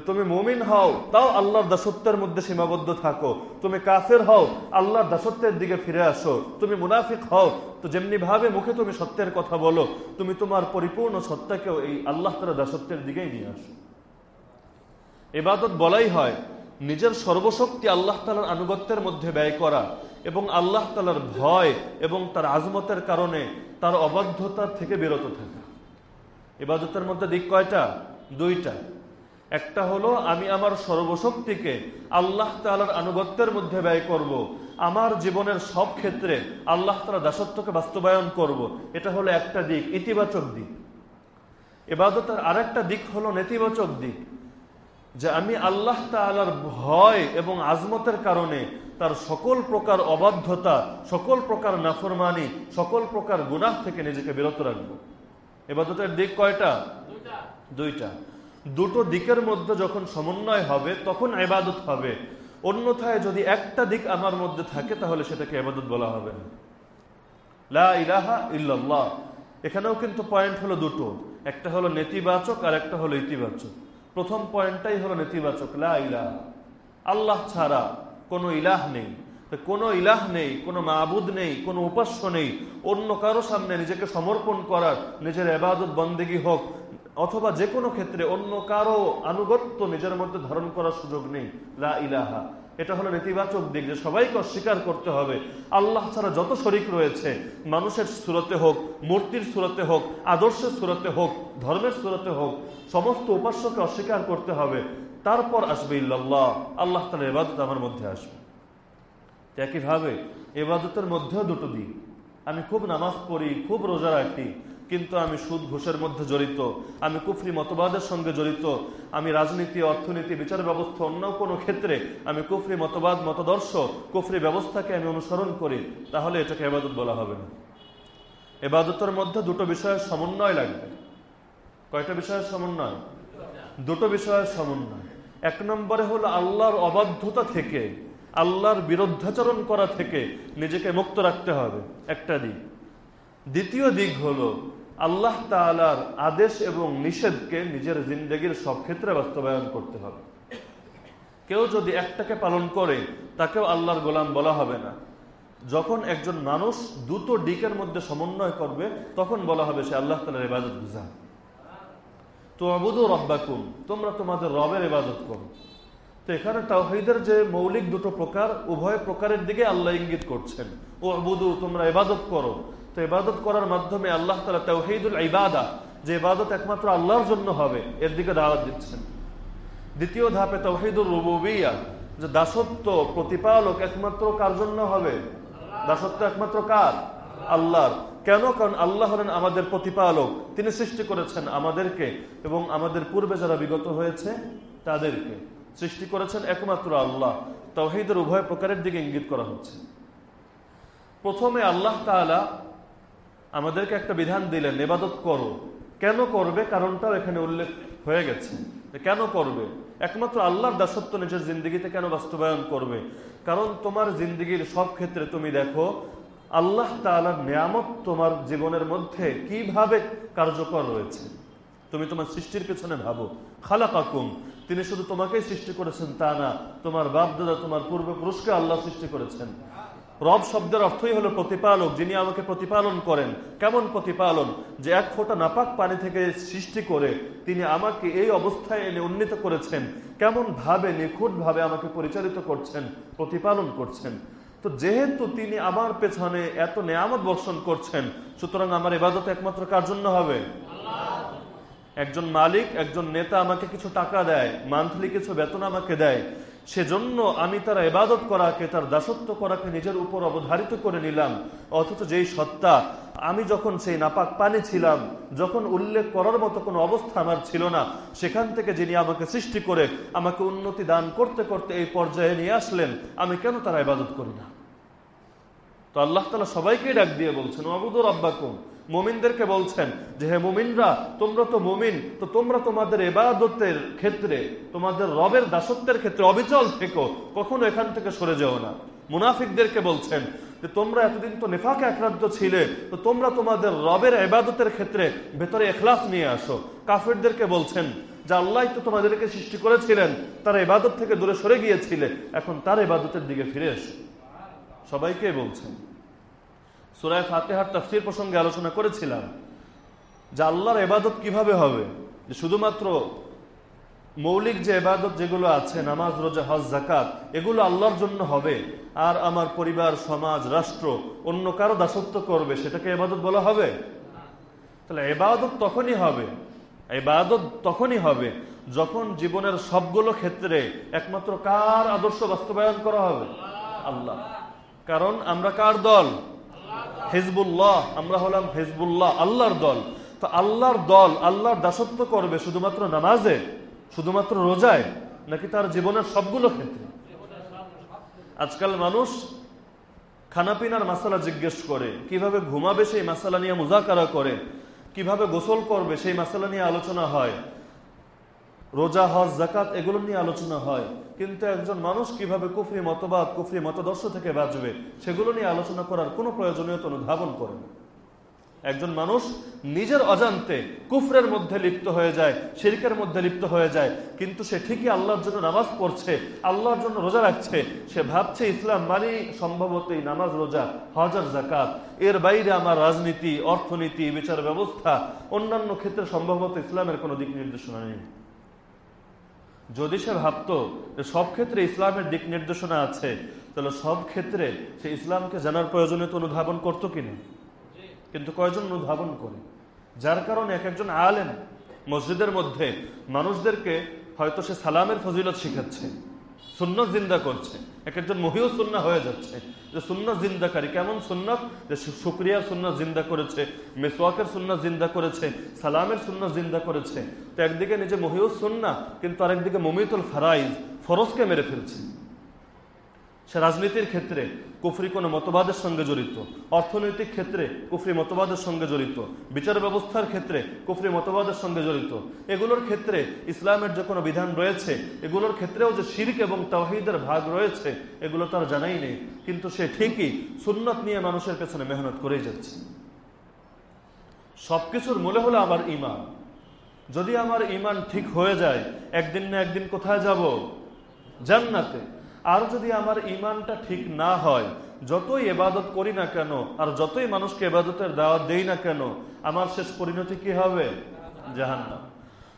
তুমি মুমিন হও, তাও আল্লাহর দাসত্বের মধ্যে সীমাবদ্ধ থাকো। তুমি কাফের হও, আল্লাহর দাসত্বের দিকে ফিরে আসো। তুমি মুনাফিক হও, তো যেমনি ভাবে মুখে তুমি সত্যের কথা বলো, তুমি তোমার পরিপূর্ণ সত্তাকেও এই আল্লাহ তালা দাসত্বের দিকেই নিয়ে আসো। এবাদত বলাই হয়, নিজের সর্বশক্তি আল্লাহ তালার আনুগত্যের মধ্যে ব্যয় করা। এবং আল্লাহ তালার ভয় এবং তার আজমতের কারণে তার অবাধ্যতার থেকে বিরত থাকা। এবাদতের মধ্যে দিক কয়টা? দুইটা। একটা হলো, আমি আমার সর্বশক্তিকে আল্লাহ তালার আনুগত্যের মধ্যে ব্যয় করব। আমার জীবনের সব ক্ষেত্রে আল্লাহ তালা দাসত্বকে বাস্তবায়ন করব। এটা হলো একটা দিক, ইতিবাচক দিক। এবাদতের আরেকটা দিক হলো নেতিবাচক দিক। যে আমি আল্লাহ তালার ভয় এবং আজমতের কারণে তার সকল প্রকার অবাধ্যতা সকল প্রকার নাফরমানি সকল প্রকার গুনাহ থেকে নিজেকে বিরত রাখব। এবাদতের দিক কয়টা? দুইটা। দুটো দিকের মধ্যে যখন সমন্বয় হবে তখন এবাদত হবে। অন্যথায় যদি একটা দিক আমার মধ্যে থাকে তাহলে সেটাকে এবাদত বলা হবে না। লা ইলাহা ইল্লাল্লাহ। এখানেও কিন্তু পয়েন্ট হলো দুটো। একটা হলো নেতিবাচক আর একটা হলো ইতিবাচক। প্রথম পয়েন্টটাই হলো নেতিবাচক। লা ইলাহ। আল্লাহ ছাড়া কোনো ইলাহ নেই। কোনো ইলাহ নেই, কোনো মাবুদ নেই, কোনো উপাস্য নেই। অন্য কারও সামনে নিজেকে সমর্পণ করার, নিজের এবাদত বন্দেগী হোক, অথবা যে কোনো ক্ষেত্রে অন্য কারও আনুগত্য নিজের মধ্যে ধারণ করার সুযোগ নেই। লা ইলাহা। এটা হলো নেতিবাচক দিক যে সবাইকে অস্বীকার করতে হবে। আল্লাহ ছাড়া যত শরিক রয়েছে, মানুষের সুরতে হোক, মূর্তির সুরতে হোক, আদর্শের সুরতে হোক, ধর্মের সুরতে হোক, সমস্ত উপাস্যকে অস্বীকার করতে হবে। তারপর আসবে ইল্লাল্লাহ, আল্লাহ তালা এবাদত আমার মধ্যে আসবে। একইভাবে এবাদতের মধ্যেও দুটো দিক। আমি খুব নামাজ পড়ি, খুব রোজা রাখি, কিন্তু আমি সুদ ঘুষের মধ্যে জড়িত, আমি কুফরি মতবাদের সঙ্গে জড়িত, আমি রাজনীতি, অর্থনীতি, বিচার ব্যবস্থা অন্য কোনো ক্ষেত্রে আমি কুফরি মতবাদ, মতদর্শ, কুফরি ব্যবস্থাকে আমি অনুসরণ করি, তাহলে এটাকে এবাদত বলা হবে না। এবাদতের মধ্যে দুটো বিষয়ের সমন্বয় লাগবে। কয়টা বিষয়ের সমন্বয়? দুটো বিষয়ের সমন্বয়। এক নম্বরে হলো আল্লাহর অবাধ্যতা থেকে, আল্লাহর বিরুদ্ধাচরণ করা থেকে নিজেকে মুক্ত রাখতে হবে, একটা দিক। দ্বিতীয় দিক হলো আল্লাহ তালার আদেশ এবং নিষেধকে নিজের জিন্দগির সব ক্ষেত্রে বাস্তবায়ন করতে হবে। কেউ যদি একটাকে পালন করে, তাকেও আল্লাহর গোলাম বলা হবে না। যখন একজন মানুষ দুটো দিকের মধ্যে সমন্বয় করবে, তখন বলা হবে সে আল্লাহ তালার ইবাদত বুঝা তো তোমরা তোমাদের রবের ইবাদত করো। তো এখানে তাওহিদের যে মৌলিক দুটো প্রকার, উভয় প্রকারের দিকে আল্লাহ ইঙ্গিত করছেন। ও আবুদু তোমরা ইবাদত করো। তো ইবাদত করার মাধ্যমে আল্লাহ তালা তাওহিদুল ইবাদা, যে ইবাদত একমাত্র আল্লাহর জন্য হবে, এর দিকে দাওয়াত দিচ্ছেন। দ্বিতীয় ধাপে তৌহিদুর রুবুবিয়া, যে দাসত্ব, প্রতিপালক একমাত্র কার জন্য হবে? দাসত্ব একমাত্র কার? আল্লাহর। কেন? কারণ আল্লাহ হলেন আমাদের প্রতিপালক। তিনি সৃষ্টি করেছেন আমাদেরকে এবং আমাদের পূর্বে যারা বিগত হয়েছে, তাদেরকে। সৃষ্টি করেছেন একমাত্র আল্লাহ। তৌহিদের উভয় প্রকারের দিকে ইঙ্গিত করা হচ্ছে। প্রথমে আল্লাহ তাআলা আমাদেরকে একটা বিধান দিলেন এবাদত করো। কেন করবে? কারণটাও এখানে উল্লেখ হয়ে গেছে। কেন করবে? একমাত্র আল্লাহর দাসত্ব নিজের জিন্দগিতে কেন বাস্তবায়ন করবে? কারণ তোমার জিন্দগির সব ক্ষেত্রে তুমি দেখো আল্লাহ তালার নিয়ামত তোমার জীবনের মধ্যে কীভাবে কার্যকর রয়েছে? তুমি তোমার সৃষ্টির পেছনে ভাবো। খালা কাকুম তিনি শুধু তোমাকেই সৃষ্টি করেছেন তা না, তোমার বাপ দাদা তোমার পূর্বপুরুষকে আল্লাহ সৃষ্টি করেছেন। রব শব্দের অর্থই হলো প্রতিপালক, যিনি আমাকে প্রতিপালন করেন। কেমন প্রতিপালন? যে এক ফোঁটা নাপাক পানি থেকে সৃষ্টি করে তিনি আমাকে এই অবস্থায় এনে উন্নীত করেছেন। কেমন ভাবে নিখুঁত ভাবে আমাকে পরিচালিত করছেন, প্রতিপালন করছেন। তো যেহেতু তিনি আমার পেছনে এত নেয়ামত বর্ষণ করছেন, সুতরাং আমার এবাদত একমাত্র কার জন্য হবে? একজন মালিক, একজন নেতা আমাকে কিছু টাকা দেয়, মান্থলি কিছু বেতন আমাকে দেয়। সেজন্য আমি তার এবাদত করাকে, তার দাসত্ব করাকে নিজের উপর অবধারিত করে নিলাম। অথচ যেই সত্তা, আমি যখন সেই নাপাক পানি ছিলাম, যখন উল্লেখ করার মতো কোনো অবস্থা আমার ছিল না, সেখান থেকে যিনি আমাকে সৃষ্টি করে, আমাকে উন্নতি দান করতে করতে এই পর্যায়ে নিয়ে আসলেন, আমি কেন তারা ইবাদত করি না? তো আল্লাহ তালা সবাইকেই ডাক দিয়ে বলছেন আবুদুর আব্বাকুম মোমিনদেরকে বলছেন যে, হে মোমিনরা, তোমরা তো মোমিন, তো তোমরা তোমাদের এবাদতের ক্ষেত্রে, তোমাদের রবের দাসত্বের ক্ষেত্রে অবিচল থেকো, কখনো এখান থেকে সরে যাও না। মুনাফিকদেরকে বলছেন যে, তোমরা এতদিন তো নেফাকে আক্রান্ত ছিলে, তো তোমরা তোমাদের রবের এবাদতের ক্ষেত্রে ভেতরে এখলাফ নিয়ে আসো। কাফেরদেরকে বলছেন যে, আল্লাহ তো তোমাদেরকে সৃষ্টি করেছিলেন, তার এবাদত থেকে দূরে সরে গিয়েছিলে, এখন তার এবাদতের দিকে ফিরে এসো। সবাইকে বলছেন। সুরায় ফাতেহার তফসির প্রসঙ্গে আলোচনা করেছিলাম যে আল্লাহর এবাদত কীভাবে হবে? যে শুধুমাত্র মৌলিক যে এবাদত যেগুলো আছে, নামাজ, রোজা, হজ জাকাত এগুলো আল্লাহর জন্য হবে। আর আমার পরিবার, সমাজ, রাষ্ট্র অন্য কারও দাসত্ব করবে, সেটাকে এবাদত বলা হবে? তাহলে এবাদত তখনই হবে এবাদত তখনই হবে যখন জীবনের সবগুলো ক্ষেত্রে একমাত্র কার আদর্শ বাস্তবায়ন করা হবে? আল্লাহ। কারণ আমরা কার দল? হেজবুল্লাহ, আমরা হলাম হেজবুল্লাহ, আল্লাহর দল। তো আল্লাহর দল, আল্লাহর দাসত্ব করবে শুধুমাত্র নামাজে? শুধুমাত্র রোজায়? নাকি তার জীবনের সবগুলো ক্ষেত্রে? আজকাল মানুষ খানাপিনার মাসালা জিজ্ঞেস করে, কীভাবে ঘুমাবে সেই মাসালা নিয়ে মুজাকারা করে, কীভাবে গোসল করবে সেই মাসালা নিয়ে আলোচনা হয়। রোজা, হজ জাকাত এগুলো নিয়ে আলোচনা হয়। কিন্তু একজন মানুষ কীভাবে কুফরি মতবাদ, কুফরি মতদর্শ থেকে বাঁচবে, সেগুলো নিয়ে আলোচনা করার কোনো প্রয়োজনীয়তা অনুধাবন করে একজন মানুষ নিজের অজান্তে কুফরের মধ্যে লিপ্ত হয়ে যায়, শিরকের মধ্যে লিপ্ত হয়ে যায়, কিন্তু সে ঠিকই আল্লাহর জন্য নামাজ পড়ছে, আল্লাহর জন্য রোজা রাখছে, সে ভাবছে ইসলাম মানে সম্ভবত এই নামাজ, রোজা হজর জাকাত এর বাইরে আমার রাজনীতি, অর্থনীতি, বিচার ব্যবস্থা, অন্যান্য ক্ষেত্রে সম্ভবত ইসলামের কোনো দিক নির্দেশনা নেই। যদি সে ভাবত যে সব ক্ষেত্রে ইসলামের দিক নির্দেশনা আছে, তাহলে সব ক্ষেত্রে সে ইসলামকে জানার প্রয়োজনীয়তা অনুধাবন করতো কিনা? কিন্তু কয়জন অনুধাবন করে? যার কারণে এক একজন আলেন মসজিদের মধ্যে মানুষদেরকে হয়তো সে সালামের ফজিলত শিখাচ্ছে। সুন্নত জিন্দা করছে। এক একজন মহিও সুন্না হয়ে যাচ্ছে। যে সুন্নত জিন্দাকারী, কেমন সুন্নত? যে শুক্রিয়ার সুন্নত জিন্দা করেছে মেসোয়াকের সুন্নত জিন্দা করেছে, সালামের সুন্নত জিন্দা করেছে। তো একদিকে নিজে মহিও সুন্না কিন্তু আরেকদিকে মমিতুল ফারাইজ, ফরজকে মেরে ফেলছে। সে রাজনীতির ক্ষেত্রে কুফরি কোনো মতবাদের সঙ্গে জড়িত, অর্থনৈতিক ক্ষেত্রে কুফরি মতবাদের সঙ্গে জড়িত, বিচার ব্যবস্থার ক্ষেত্রে কুফরি মতবাদের সঙ্গে জড়িত। এগুলোর ক্ষেত্রে ইসলামের যে কোনো বিধান রয়েছে, এগুলোর ক্ষেত্রেও যে শিরিক এবং তাহিদের ভাগ রয়েছে, এগুলো তার জানাই নেই। কিন্তু সে ঠিকই সুন্নত নিয়ে মানুষের পেছনে মেহনত করেই যাচ্ছে। সবকিছুর মূলে হলো আমার ইমান যদি আমার ইমান ঠিক হয়ে যায়, একদিন না একদিন কোথায় যাব? জান্নাতে। আর যদি আমার ইমানটা ঠিক না হয়, যতই এবাদত করি না কেন, আর যতই মানুষকে এবাদতের দাওয়াত দেই না কেন, আমার শেষ পরিণতি কি হবে? জাহান্নাম।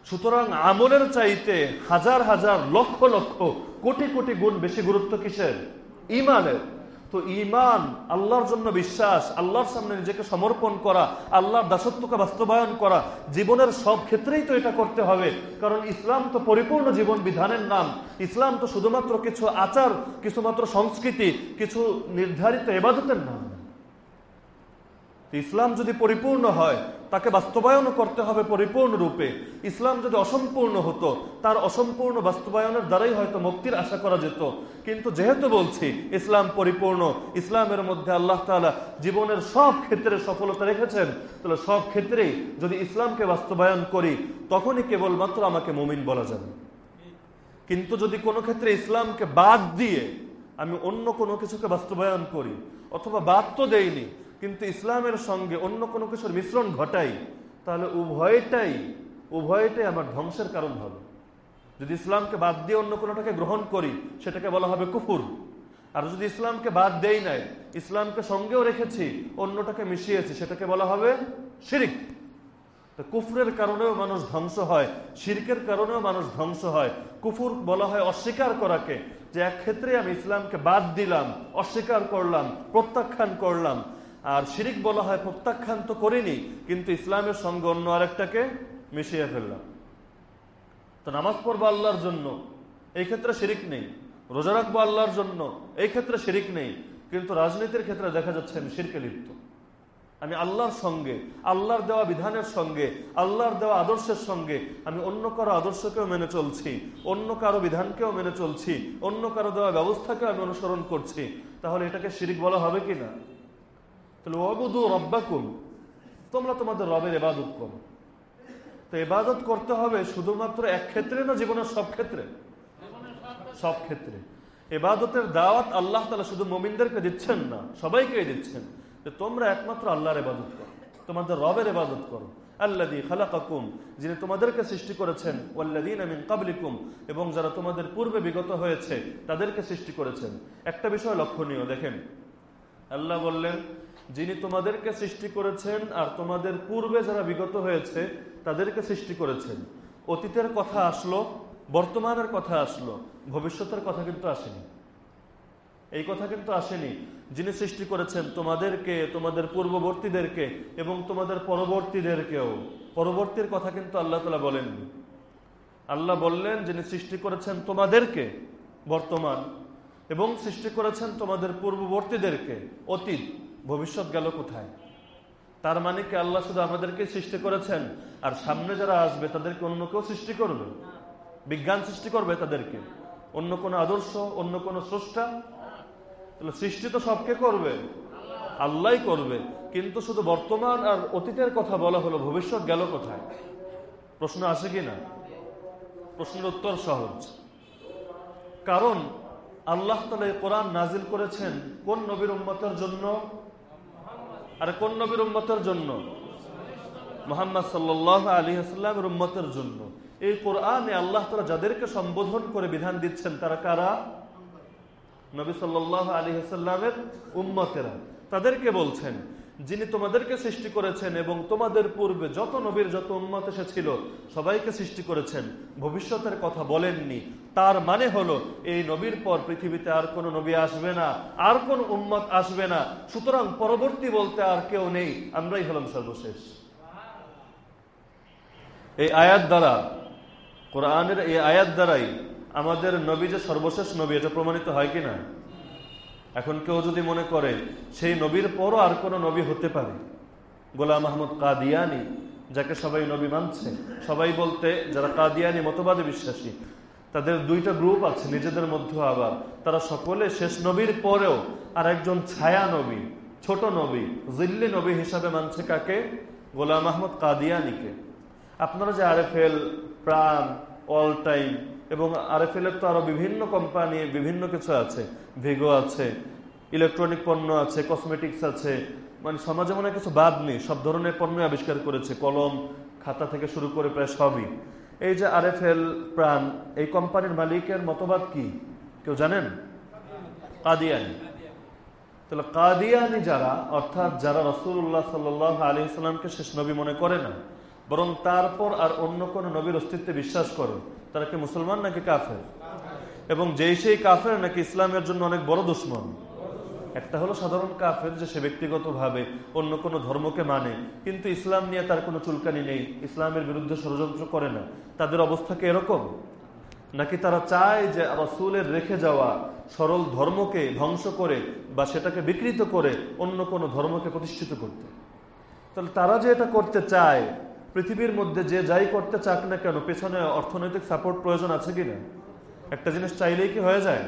সুতরাং আমলের চাইতে হাজার হাজার লক্ষ লক্ষ, কোটি কোটি গুণ বেশি গুরুত্ব কিসের? ইমানের। তো ইমান আল্লাহর জন্য বিশ্বাস, আল্লাহর সামনে নিজেকে সমর্পণ করা, আল্লাহর দাসত্বকে বাস্তবায়ন করা, জীবনের সব ক্ষেত্রেই তো এটা করতে হবে। কারণ ইসলাম তো পরিপূর্ণ জীবন বিধানের নাম। ইসলাম তো শুধুমাত্র কিছু আচার, কিছুমাত্র সংস্কৃতি, কিছু নির্ধারিত এবাদতের নাম। ইসলাম যদি পরিপূর্ণ হয়, তাকে বাস্তবায়ন করতে হবে পরিপূর্ণ রূপে। ইসলাম যদি অসম্পূর্ণ হতো, তার অসম্পূর্ণ বাস্তবায়নের দ্বারাই হয়তো মুক্তির আশা করা যেত। কিন্তু যেহেতু বলছি, ইসলাম পরিপূর্ণ, ইসলামের মধ্যে আল্লাহ তালা জীবনের সব ক্ষেত্রে সফলতা রেখেছেন, তাহলে সব ক্ষেত্রেই যদি ইসলামকে বাস্তবায়ন করি, তখনই কেবলমাত্র আমাকে মুমিন বলা যাবে। কিন্তু যদি কোনো ক্ষেত্রে ইসলামকে বাদ দিয়ে আমি অন্য কোনো কিছুকে বাস্তবায়ন করি, অথবা বাদ তো দেইনি কিন্তু ইসলামের সঙ্গে অন্য কোনো কিছুর মিশ্রণ ঘটাই, তাহলে উভয়টাই উভয়টাই আমার ধ্বংসের কারণ হবে। যদি ইসলামকে বাদ দিয়ে অন্য কোনোটাকে গ্রহণ করি, সেটাকে বলা হবে কুফুর। আর যদি ইসলামকে বাদ দেই নাই, ইসলামকে সঙ্গেও রেখেছি, অন্যটাকে মিশিয়েছি, সেটাকে বলা হবে শিরিক। কুফরের কারণেও মানুষ ধ্বংস হয়, শিরকের কারণেও মানুষ ধ্বংস হয়। কুফুর বলা হয় অস্বীকার করাকে, যে এক ক্ষেত্রে আমি ইসলামকে বাদ দিলাম, অস্বীকার করলাম, প্রত্যাখ্যান করলাম আর শিরিক বলা হয় প্রত্যাখ্যান তো করিনি, কিন্তু ইসলামের সঙ্গে অন্য আরেকটাকে মিশিয়ে ফেললাম। তো নামাজ পড়ব আল্লাহর জন্য, এই ক্ষেত্রে শিরিক নেই। রোজা রাখব আল্লাহর জন্য, এই ক্ষেত্রে শিরিক নেই। কিন্তু রাজনীতির ক্ষেত্রে দেখা যাচ্ছে আমি শিরকে লিপ্ত। আমি আল্লাহর সঙ্গে, আল্লাহর দেওয়া বিধানের সঙ্গে, আল্লাহর দেওয়া আদর্শের সঙ্গে আমি অন্য কারও আদর্শকেও মেনে চলছি, অন্য কারও বিধানকেও মেনে চলছি, অন্য কারও দেওয়া ব্যবস্থাকেও আমি অনুসরণ করছি। তাহলে এটাকে শিরিক বলা হবে কি না? তাহলে অবুদু রব্বাকুম, তোমরা তোমাদের রবের এবাদত করো। তো এবাদত করতে হবে শুধুমাত্র এক ক্ষেত্রে না জীবনের সব ক্ষেত্রে? সব ক্ষেত্রে। এবাদতের দাওয়াত আল্লাহ তালা শুধু মোমিনদেরকে দিচ্ছেন না সবাইকে দিচ্ছেন। যে তোমরা একমাত্র আল্লাহর এবাদত করো, তোমাদের রবের এবাদত করো। আল্লাদি খালাকাকুম, যিনি তোমাদেরকে সৃষ্টি করেছেন ওয়াল্লাদিন আমিন কাবলিকুম এবং যারা তোমাদের পূর্বে বিগত হয়েছে, তাদেরকে সৃষ্টি করেছেন। একটা বিষয় লক্ষণীয়, দেখেন। আল্লাহ বললেন যিনি তোমাদেরকে সৃষ্টি করেছেন আর তোমাদের পূর্বে যারা বিগত হয়েছে, তাদেরকে সৃষ্টি করেছেন। অতীতের কথা আসলো, বর্তমানের কথা আসলো, ভবিষ্যতের কথা কিন্তু আসেনি। এই কথা কিন্তু আসেনি। যিনি সৃষ্টি করেছেন তোমাদেরকে, তোমাদের পূর্ববর্তীদেরকে এবং তোমাদের পরবর্তীদেরকেও। পরবর্তীর কথা কিন্তু আল্লাহ তালা বলেননি। আল্লাহ বললেন, যিনি সৃষ্টি করেছেন তোমাদেরকে বর্তমান এবং সৃষ্টি করেছেন তোমাদের পূর্ববর্তীদেরকে, অতীত। ভবিষ্যৎ গেল কোথায়? তার মানে কি আল্লাহ শুধু আমাদেরকে সৃষ্টি করেছেন? আর সামনে যারা আসবে, তাদেরকে অন্য কেউ সৃষ্টি করবে? বিজ্ঞান সৃষ্টি করবে তাদেরকে? অন্য কোন আদর্শ, অন্য কোন স্রষ্টা? তাহলে সৃষ্টি তো সবকে করবে। আল্লাহ করবে। কিন্তু শুধু বর্তমান আর অতীতের কথা বলা হলো, ভবিষ্যৎ গেল কোথায়? প্রশ্ন আসে কি না? প্রশ্নের উত্তর সহজ। কারণ আল্লাহ তালা কোরআন নাজিল করেছেন কোন নবীর উম্মতের জন্য? আর কোন নবীর উম্মতের জন্য? মোহাম্মদ সাল্লাহ আলী আসলামের উম্মতের জন্য। এই কোরআনে আল্লাহ তারা যাদেরকে সম্বোধন করে বিধান দিচ্ছেন, তারা কারা? নবী সাল্লাহ আলী আসাল্লামের উম্মতেরা। তাদেরকে বলছেন যিনি তোমাদেরকে সৃষ্টি করেছেন এবং তোমাদের পূর্বে যত নবীর যত উন্মত এসেছিল, সবাইকে সৃষ্টি করেছেন। ভবিষ্যতের কথা বলেননি। তার মানে হলো, এই নবীর পর পৃথিবীতে আর কোনো নবী আসবে না, আর কোন উন্মত আসবে না। সুতরাং পরবর্তী বলতে আর কেউ নেই। আমরাই হলাম সর্বশেষ। এই আয়াত দ্বারা, কোরআনের এই আয়াত দ্বারাই আমাদের নবী যে সর্বশেষ নবী, এটা প্রমাণিত হয় কি না এখন কেউ যদি মনে করে, সেই নবীর পরও আর কোনো নবী হতে পারে। গোলাম মাহমুদ কাদিয়ানি, যাকে সবাই নবী মানছে, সবাই বলতে যারা কাদিয়ানি মতবাদে বিশ্বাসী, তাদের দুইটা গ্রুপ আছে, নিজেদের মধ্যে আবার। তারা সকলে শেষ নবীর পরেও আর একজন ছায়া নবী, ছোট নবী, জিল্লি নবী হিসাবে মানছে কাকে? গোলাম আহমদ কাদিয়ানিকে। আপনারা যে আরএফএল, প্রাণ, অল টাইম এবং আরএফএল এর তো আরও বিভিন্ন কোম্পানি, বিভিন্ন কিছু আছে। ভিগো আছে, ইলেকট্রনিক পণ্য আছে, কসমেটিক্স আছে। মানে সমাজে মনে কিছু বাদ নেই, সব ধরনের পণ্য আবিষ্কার করেছে। কলম, খাতা থেকে শুরু করে প্রায় সবই। এই যে আরএফএল প্রাণ, এই কোম্পানির মালিকের মতবাদ কি? কেউ জানেন? কাদিয়ানি। তাহলে কাদিয়ানি যারা, অর্থাৎ যারা রসুল্লাহ সাল আলী সাল্লামকে শেষ নবী মনে করে না বরং তারপর আর অন্য কোন নবীর অস্তিত্বে বিশ্বাস করো তারা কি মুসলমান নাকি কাফের? এবং যেই সেই কাফের নাকি ইসলামের জন্য অনেক বড় দুশ্মন। একটা হলো সাধারণ কাফের যে সে ব্যক্তিগতভাবে অন্য কোনো ধর্মকে মানে কিন্তু ইসলাম নিয়ে তার কোনো চুলকানি নেই, ইসলামের বিরুদ্ধে ষড়যন্ত্র করে না। তাদের অবস্থা কি এরকম? নাকি তারা চায় যে রসুলের রেখে যাওয়া সরল ধর্মকে ধ্বংস করে বা সেটাকে বিকৃত করে অন্য কোনো ধর্মকে প্রতিষ্ঠিত করতে? তাহলে তারা যে এটা করতে চায় পৃথিবীর মধ্যে যে যাই করতে চাক না কেন, পেছনে অর্থনৈতিক সাপোর্ট প্রয়োজন আছে কিনা একটা জিনিস চাইলেই কি হয়ে যায়?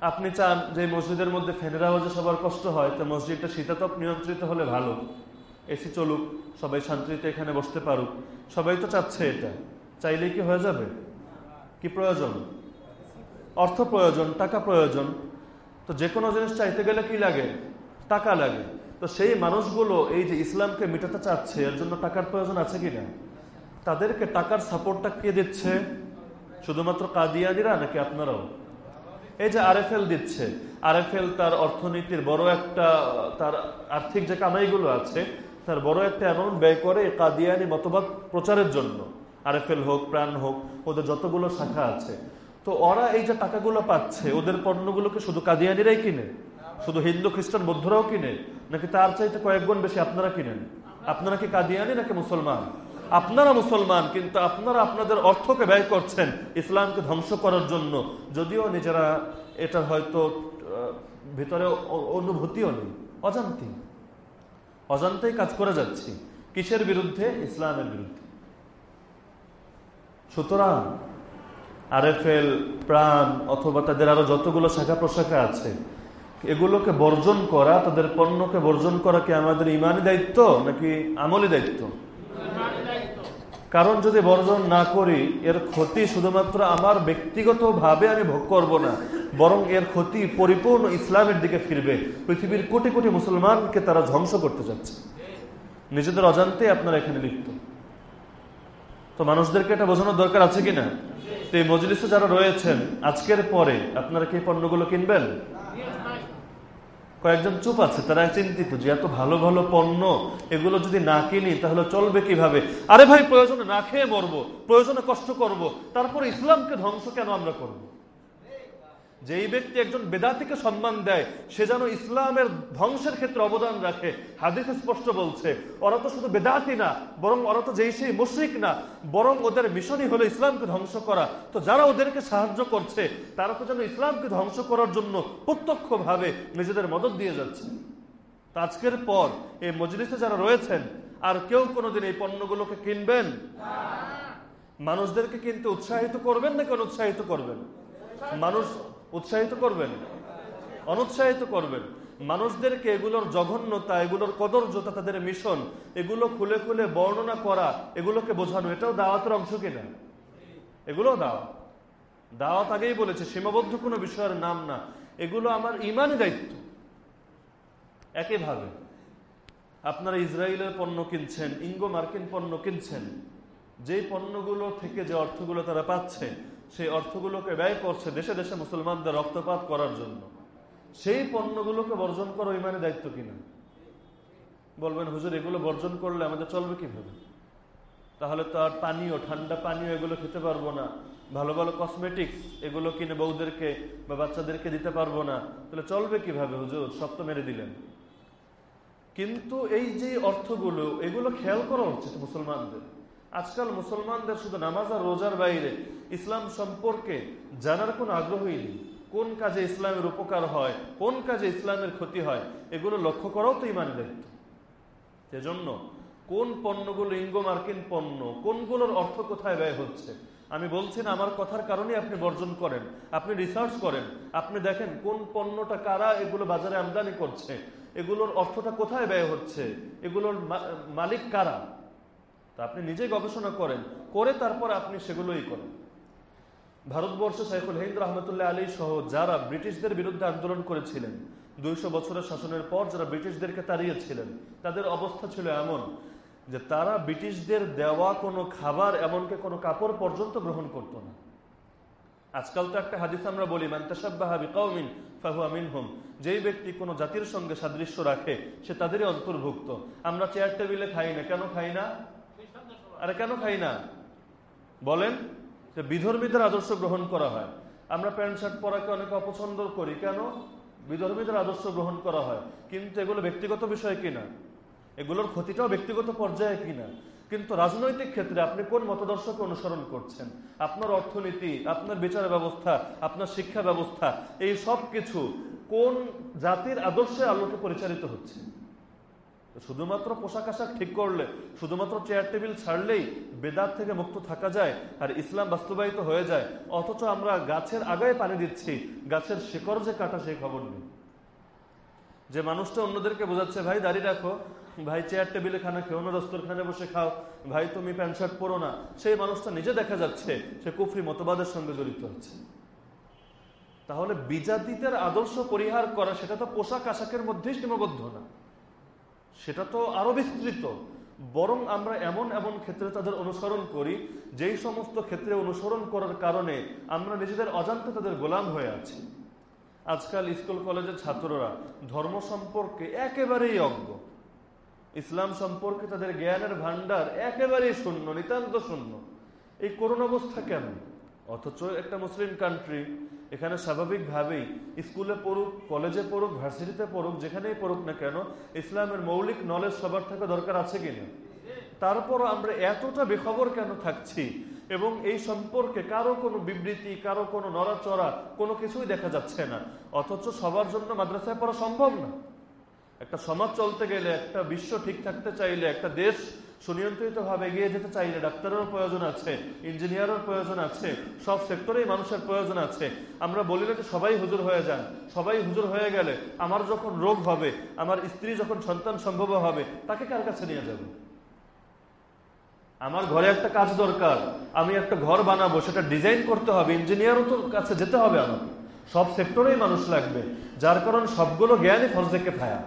আপনি চান যে মসজিদের মধ্যে ফ্যানের আওয়াজে সবার কষ্ট হয়, তো মসজিদটা শীতাতপ নিয়ন্ত্রিত হলে ভালো। এসি চলুক, সবাই শান্তিতে এখানে বসতে পারুক। সবাই তো চাচ্ছে এটা। চাইলেই কি হয়ে যাবে? কি প্রয়োজন? অর্থ প্রয়োজন, টাকা প্রয়োজন। তো যে কোনো জিনিস চাইতে গেলে কি লাগে? টাকা লাগে। তো সেই মানুষগুলো এই যে ইসলামকে মেটাতে চাচ্ছে, এর জন্য টাকার প্রয়োজন আছে কিনা? তাদেরকে টাকার সাপোর্টটা কে দিচ্ছে? শুধুমাত্র কাদিয়ানিরা নাকি আপনারাও? এই যে আরএফএল দিচ্ছে, আরএফএল তার অর্থনীতির বড় একটা, তার আর্থিক যে কামাইগুলো আছে, তার বড় একটা অ্যামাউন্ট ব্যয় করে কাদিয়ানি মতবাদ প্রচারের জন্য। আরএফএল হোক, প্রাণ হোক, ওদের যতগুলো শাখা আছে। তো ওরা এই যে টাকাগুলো পাচ্ছে, ওদের পণ্যগুলোকে শুধু কাদিয়ানিরাই কিনে? শুধু হিন্দু, খ্রিস্টান, বৌদ্ধরাও কিনে? নাকি তার চাইতে কয়েকগুণ বেশি আপনারা কিনেন? আপনারা কি কাদিয়ানি নাকি মুসলমান? আপনারা মুসলমান, কিন্তু আপনারা আপনাদের অর্থকে ব্যয় করছেন ইসলামকে ধ্বংস করার জন্য। যদিও নিজেরা এটা হয়তো ভিতরে অনুভূতিও নেই। অজান্তি অজান্তেই কাজ করে যাচ্ছি। কিসের বিরুদ্ধে? ইসলামের বিরুদ্ধে। সুতরাং আরএফএল, প্রাণ, অথবা তাদের আরও যতগুলো শাখা প্রশাখা আছে এগুলোকে বর্জন করা, তাদের পণ্যকে বর্জন করা কি আমাদের ইমানি দায়িত্ব নাকি আমলি দায়িত্ব? কারণ যদি বর্জন না করি, এর ক্ষতি শুধুমাত্র আমার ব্যক্তিগত ভাবে আমি ভোগ করব না, বরং এর ক্ষতি পরিপূর্ণ ইসলামের দিকে ফিরবে। পৃথিবীর কোটি কোটি মুসলমানকে তারা ধ্বংস করতে যাচ্ছে। নিজেদের অজান্তে আপনারা এখানে লিপ্ত। তো মানুষদেরকে এটা বোঝানোর দরকার আছে কিনা? তো এই মজলিসে যারা রয়েছেন, আজকের পরে আপনারা কি পণ্যগুলো কিনবেন? কয়েকজন চুপ আছে, তারা চিন্তিত যে এত ভালো ভালো পণ্য, এগুলো যদি না কিনি, তাহলে চলবে কীভাবে আরে ভাই, প্রয়োজনে না খেয়ে মরবো, প্রয়োজনে কষ্ট করব, তারপর ইসলামকে ধ্বংস কেন আমরা করব। যেই ব্যক্তি একজন বেদাতিকে সম্মান দেয়, সে যেন ইসলামের ধ্বংসের ক্ষেত্রে অবদান রাখে। হাদিস স্পষ্ট বলছে, ওরা তো শুধু বেদাতি না, বরং ওরা তো যেই সেই মুশ্রিক না, বরং ওদের মিশনই হলো ইসলামকে ধ্বংস করা। তো যারা ওদেরকে সাহায্য করছে, তারা তো যেন ইসলামকে ধ্বংস করার জন্য প্রত্যক্ষভাবে নিজেদের মদত দিয়ে যাচ্ছে। আজকের পর এই মজলিসে যারা রয়েছেন, আর কেউ কোনোদিন এই পণ্যগুলোকে কিনবেন? মানুষদেরকে কিনতে উৎসাহিত করবেন না কেন উৎসাহিত করবেন? মানুষ উৎসাহিত করবেন, অনুৎসাহিত করবেন। মানুষদেরকে এগুলোর জঘন্যতা, এগুলোর কদর্যতা, তাদের মিশন, এগুলো খুলে খুলে বর্ণনা করা, এগুলোকে বোঝানো, এটাও দাওয়াতের অংশ কিনা? এগুলো দাওয়াত। দাওয়াত আগেই বলেছে, সীমাবদ্ধ কোনো বিষয়ের নাম না। এগুলো আমার ইমানই দায়িত্ব। একইভাবে আপনারা ইসরায়েলের পণ্য কিনছেন, ইঙ্গো মার্কিন পণ্য কিনছেন যে পণ্যগুলো থেকে যে অর্থগুলো তারা পাচ্ছে সেই অর্থগুলোকে ব্যয় করছে দেশে দেশে মুসলমানদের রক্তপাত করার জন্য। সেই পণ্যগুলোকে বর্জন করা ইমানের দায়িত্ব কিনা? বলবেন, হুজুর, এগুলো বর্জন করলে আমাদের চলবে কীভাবে? তাহলে তো আর পানীয়, ঠান্ডা পানীয় এগুলো খেতে পারব না। ভালো ভালো কসমেটিক্স এগুলো কিনে বউদেরকে বা বাচ্চাদেরকে দিতে পারব না। তাহলে চলবে কীভাবে, হুজুর? সব তো মেরে দিলেন। কিন্তু এই যে অর্থগুলো, এগুলো খেয়াল করা উচিত মুসলমানদের। আজকাল মুসলমানদের শুধু নামাজ আর রোজার বাইরে ইসলাম সম্পর্কে জানার কোনো আগ্রহই নেই। কোন কাজে ইসলামের উপকার হয়, কোন কাজে ইসলামের ক্ষতি হয়, এগুলো লক্ষ্য করাও তো ইমানে দায়িত্ব। সেজন্য কোন পণ্যগুলো ইঙ্গো মার্কিন পণ্য, কোনগুলোর অর্থ কোথায় ব্যয় হচ্ছে, আমি বলছি না আমার কথার কারণে আপনি বর্জন করেন, আপনি রিসার্চ করেন, আপনি দেখেন কোন পণ্যটা কারা এগুলো বাজারে আমদানি করছে, এগুলোর অর্থটা কোথায় ব্যয় হচ্ছে, এগুলোর মালিক কারা। তা আপনি নিজেই গবেষণা করেন, করে তারপর আপনি সেগুলোই করেন। ভারতবর্ষে সাইফুল হিন্দ রহমতুল্লাহ আলী সহ যারা ব্রিটিশদের বিরুদ্ধে আন্দোলন করেছিলেন, দুইশো বছরের শাসনের পর যারা ব্রিটিশদেরকে তাড়িয়েছিলেন, তাদের অবস্থা ছিল এমন যে তারা ব্রিটিশদের দেওয়া কোনো খাবার এমনকি কোনো কাপড় পর্যন্ত গ্রহণ করত না। আজকাল তো একটা হাদিস আমরা বলি মান্তাসাবিন ফাহুয়ামিন হোম যেই ব্যক্তি কোনো জাতির সঙ্গে সাদৃশ্য রাখে, সে তাদেরই অন্তর্ভুক্ত। আমরা চেয়ার টেবিলে খাই না, কেন খাই না? আরে কেন খাই না? বলেন যে বিধর্মীদের আদর্শ গ্রহণ করা হয়। আমরা প্যান্ট, শার্ট পরাকে অনেক অপছন্দ করি। কেন? বিধর্মীদের আদর্শ গ্রহণ করা হয়। কিন্তু এগুলো ব্যক্তিগত বিষয় কিনা? এগুলোর ক্ষতিটাও ব্যক্তিগত পর্যায়ে কিনা? কিন্তু রাজনৈতিক ক্ষেত্রে আপনি কোন মতদর্শকে অনুসরণ করছেন? আপনার অর্থনীতি, আপনার বিচার ব্যবস্থা, আপনার শিক্ষা ব্যবস্থা, এই সব কিছু কোন জাতির আদর্শে আলোকে পরিচালিত হচ্ছে? শুধুমাত্র পোশাক আশাক ঠিক করলে, শুধুমাত্র চেয়ার টেবিল ছাড়লেই বেদাত থেকে মুক্ত থাকা যায় আর ইসলাম বাস্তবায়িত হয়ে যায়। অথচ আমরা গাছের আগায় পানি দিচ্ছি, গাছের শেকড় যে কাটা সেই খবর নেই। যে মানুষটা অন্যদেরকে বোঝাচ্ছে, ভাই, দাঁড়িয়ে রাখো। ভাই চেয়ার টেবিলে খানা খেও না দস্তরখানে বসে খাও। ভাই, তুমি প্যান্ট শার্ট পরো না। সেই মানুষটা নিজে দেখা যাচ্ছে সে কুফরি মতবাদের সঙ্গে জড়িত হচ্ছে তাহলে বিজাতিদের আদর্শ পরিহার করা, সেটা তো পোশাক আশাকের মধ্যেই সীমাবদ্ধ না। সেটা তো আরও বিস্তৃত। বরং আমরা এমন এমন ক্ষেত্রে তাদের অনুসরণ করি, যেই সমস্ত ক্ষেত্রে অনুসরণ করার কারণে আমরা নিজেদের অজান্তে তাদের গোলাম হয়ে আছি। আজকাল স্কুল কলেজের ছাত্ররা ধর্ম সম্পর্কে একেবারেই অজ্ঞ। ইসলাম সম্পর্কে তাদের জ্ঞানের ভান্ডার একেবারেই শূন্য, নিতান্ত শূন্য। এই করোনা অবস্থা কেন অথচ একটা মুসলিম কান্ট্রি এখানে স্বাভাবিকভাবেই স্কুলে পড়ুক, কলেজে পড়ুক, ভার্সিটিতে পড়ুক, যেখানেই পড়ুক না কেন, ইসলামের মৌলিক নলেজ সবার থাকা দরকার আছে কিনা? তারপর আমরা এতটা বেখবর কেন থাকছি? এবং এই সম্পর্কে কারও কোনো বিবৃতি, কারও কোনো নড়াচড়া, কোনো কিছুই দেখা যাচ্ছে না। অথচ সবার জন্য মাদ্রাসায় পড়া সম্ভব না। একটা সমাজ চলতে গেলে, একটা বিশ্ব ঠিক থাকতে চাইলে, একটা দেশ সুনিয়ন্ত্রিত ভাবে এগিয়ে যেতে চাইলে ডাক্তারেরও প্রয়োজন আছে ইঞ্জিনিয়ারের প্রয়োজন আছে, সব সেক্টরেই মানুষের প্রয়োজন আছে। আমরা বলি না যে সবাই হুজুর হয়ে যান। সবাই হুজুর হয়ে গেলে আমার যখন রোগ হবে, আমার স্ত্রী যখন সন্তান সম্ভব হবে, তাকে কার কাছে নিয়ে যাব? আমার ঘরে একটা কাজ দরকার, আমি একটা ঘর বানাবো, সেটা ডিজাইন করতে হবে, ইঞ্জিনিয়ারও তো কাছে যেতে হবে আমাকে। সব সেক্টরেই মানুষ লাগবে, যার কারণ সবগুলো জ্ঞানই ফরজেকে ফায়া।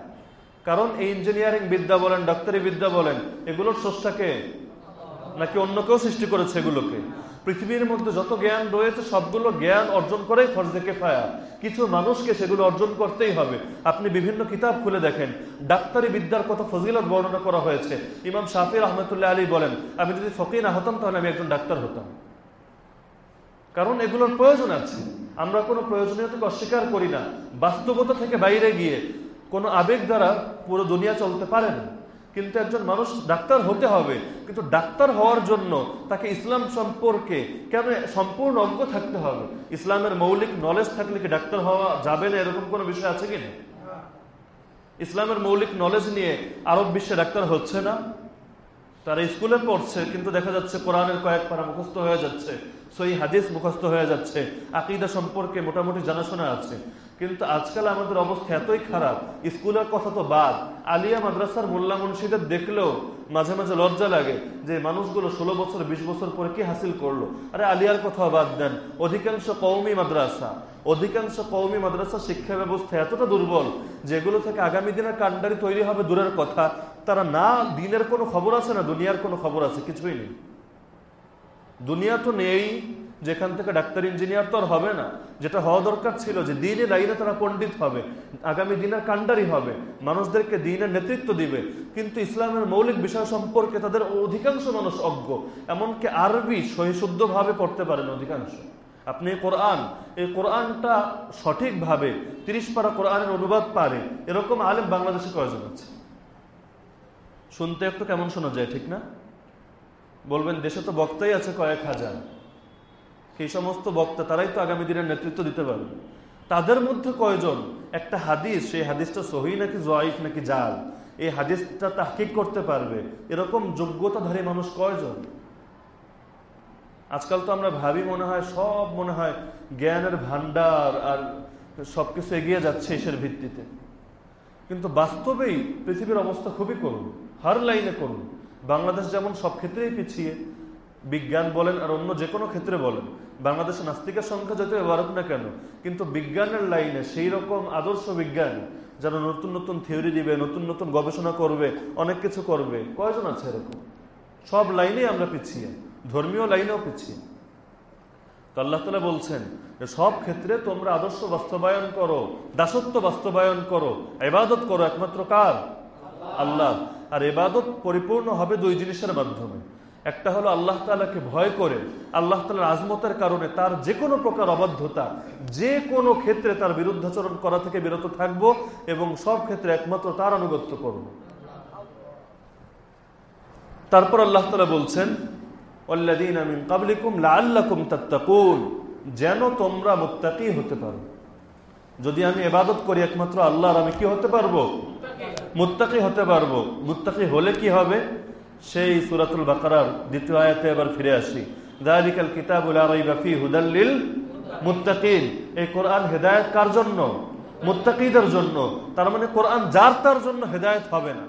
কারণ এই ইঞ্জিনিয়ারিং বিদ্যা বলেন, ডাক্তারি বিদ্যা বলেন, এগুলোর স্রষ্টাকে নাকি অন্য কেউ সৃষ্টি করেছে এগুলোকে? পৃথিবীর মধ্যে যত জ্ঞান রয়েছে, সবগুলো জ্ঞান অর্জন করেই ফরজেকে ফায়া কিছু মানুষকে সেগুলো অর্জন করতেই হবে। আপনি বিভিন্ন কিতাব খুলে দেখেন। ডাক্তারি বিদ্যার কত ফজিলত বর্ণনা করা হয়েছে। ইমাম শাফির রহমতুল্লাহ আলী বলেন, আমি যদি ফকির না হতাম, তাহলে আমি একজন ডাক্তার হতাম। কারণ এগুলোর প্রয়োজন আছে। আমরা কোনো প্রয়োজনীয়তাকে অস্বীকার করি না। বাস্তবতা থেকে বাইরে গিয়ে কোনো আবেগ দ্বারা পুরো দুনিয়া চলতে পারে না। কিন্তু একজন মানুষ ডাক্তার হতে হবে, কিন্তু ডাক্তার হওয়ার জন্য তাকে ইসলাম সম্পর্কে কেন সম্পূর্ণ অজ্ঞ থাকতে হবে? ইসলামের মৌলিক নলেজ থাকলে কি ডাক্তার হওয়া যাবে না? এরকম কোনো বিষয় আছে কিনা ইসলামের মৌলিক নলেজ নিয়ে আরব বিশ্বে ডাক্তার হচ্ছে না। তারা স্কুলে পড়ছে, কিন্তু দেখা যাচ্ছে কোরআনের কয়েক পারা মুখস্থ হয়ে যাচ্ছে সই হাদিস মুখস্থ হয়ে যাচ্ছে, আকিদা সম্পর্কে মোটামুটি জানাশোনা আছে। কিন্তু আজকাল আমাদের অবস্থা এতই খারাপ, স্কুলের কথা তো বাদ। আলিয়া মাদ্রাসার মোল্লা মুন্সিদের দেখলেও মাঝে মাঝে লজ্জা লাগে যে মানুষগুলো ষোলো বছর, বিশ বছর পরে কি হাসিল করল। আরে আলিয়ার কথা বাদ দেন, অধিকাংশ কৌমি মাদ্রাসা, অধিকাংশ কৌমি মাদ্রাসা শিক্ষা ব্যবস্থা এতটা দুর্বল, যেগুলো থেকে আগামী দিনের কান্ডারি তৈরি হবে দূরের কথা, তারা না দিনের কোনো খবর আছে না দুনিয়ার কোনো খবর আছে? কিছুই নেই। দুনিয়া তো নেই যেখান থেকে ডাক্তার, ইঞ্জিনিয়ার তো আর হবে না। যেটা হওয়া দরকার ছিল যে দিনে লাইনে তারা পণ্ডিত হবে, আগামী দিনের কাণ্ডারি হবে, মানুষদেরকে দিনের নেতৃত্ব দিবে। কিন্তু ইসলামের মৌলিক বিষয় সম্পর্কে তাদের অধিকাংশ মানুষ অজ্ঞ, এমনকি আরবি সহিশুদ্ধভাবে পড়তে পারেন অধিকাংশ। আপনি কোরআন, এই কোরআনটা সঠিকভাবে তিরিশ পারা কোরআনের অনুবাদ পারে, এরকম আলেম বাংলাদেশে প্রয়োজন আছে? শুনতে একটু কেমন শোনা যায়, ঠিক না? বলবেন, দেশে তো বক্তাই আছে কয়েক হাজার। সেই সমস্ত বক্তা তারাই তো আগামী দিনের নেতৃত্ব দিতে পারবে। তাদের মধ্যে কয়জন? একটা হাদিস, সেই হাদিসটা সহি নাকি জয়ীফ নাকি জাল? এই হাদিসটা তাহকিক করতে পারবে। এরকম যোগ্যতাধারী মানুষ কয়জন? আজকাল তো আমরা ভাবি মনে হয়, সব মনে হয় জ্ঞানের ভান্ডার আর সবকিছু এগিয়ে যাচ্ছে এসের ভিত্তিতে। কিন্তু বাস্তবেই পৃথিবীর অবস্থা খুবই করুন হার লাইনে করুন বাংলাদেশ যেমন সব ক্ষেত্রেই পিছিয়ে বিজ্ঞান বলেন আর অন্য যে কোনো ক্ষেত্রে বলেন বাংলাদেশে নাস্তিকের সংখ্যা যত বাড়ুক না কেন, কিন্তু বিজ্ঞানের লাইনে সেই রকম আদর্শ বিজ্ঞান যারা নতুন নতুন থিওরি দিবে, নতুন নতুন গবেষণা করবে, অনেক কিছু করবে, কয়জন আছে এরকম? সব লাইনেই আমরা পিছিয়ে, ধর্মীয় লাইনেও পিছিয়ে। তো আল্লাহ তালা বলছেন যে সব ক্ষেত্রে তোমরা আদর্শ বাস্তবায়ন করো, দাসত্ব বাস্তবায়ন করো এবাদত করো একমাত্র কার? আল্লাহ। আর এবাদত পরিপূর্ণ হবে দুই জিনিসের মাধ্যমে। একটা হলো আল্লাহ তালাকে ভয় করে, আল্লাহ তালার আজমতের কারণে তার যে কোনো প্রকার অবাধ্যতা যে কোনো ক্ষেত্রে তার বিরুদ্ধাচরণ করা থেকে বিরত থাকব এবং সব ক্ষেত্রে একমাত্র তার আনুগত্য করব। তারপর আল্লাহ তালা বলছেন যেন তোমরা মুত্তাকি হতে পারো। যদি আমি এবাদত করি একমাত্র আল্লাহর, আমি কি হতে পারব? মুত্তাকি হতে পারব। মুত্তাকি হলে কি হবে? সেই সুরাতুল বাকারার দ্বিতীয় আয়াতে এবার ফিরে আসি। দালিকাল কিতাবুল আরাইবাফি হুদাল্লিল মুত্তাকিন। এই কোরআন হেদায়েত কার জন্য? মুত্তাকিদের জন্য। তার মানে কোরআন যার তার জন্য হেদায়েত হবে না।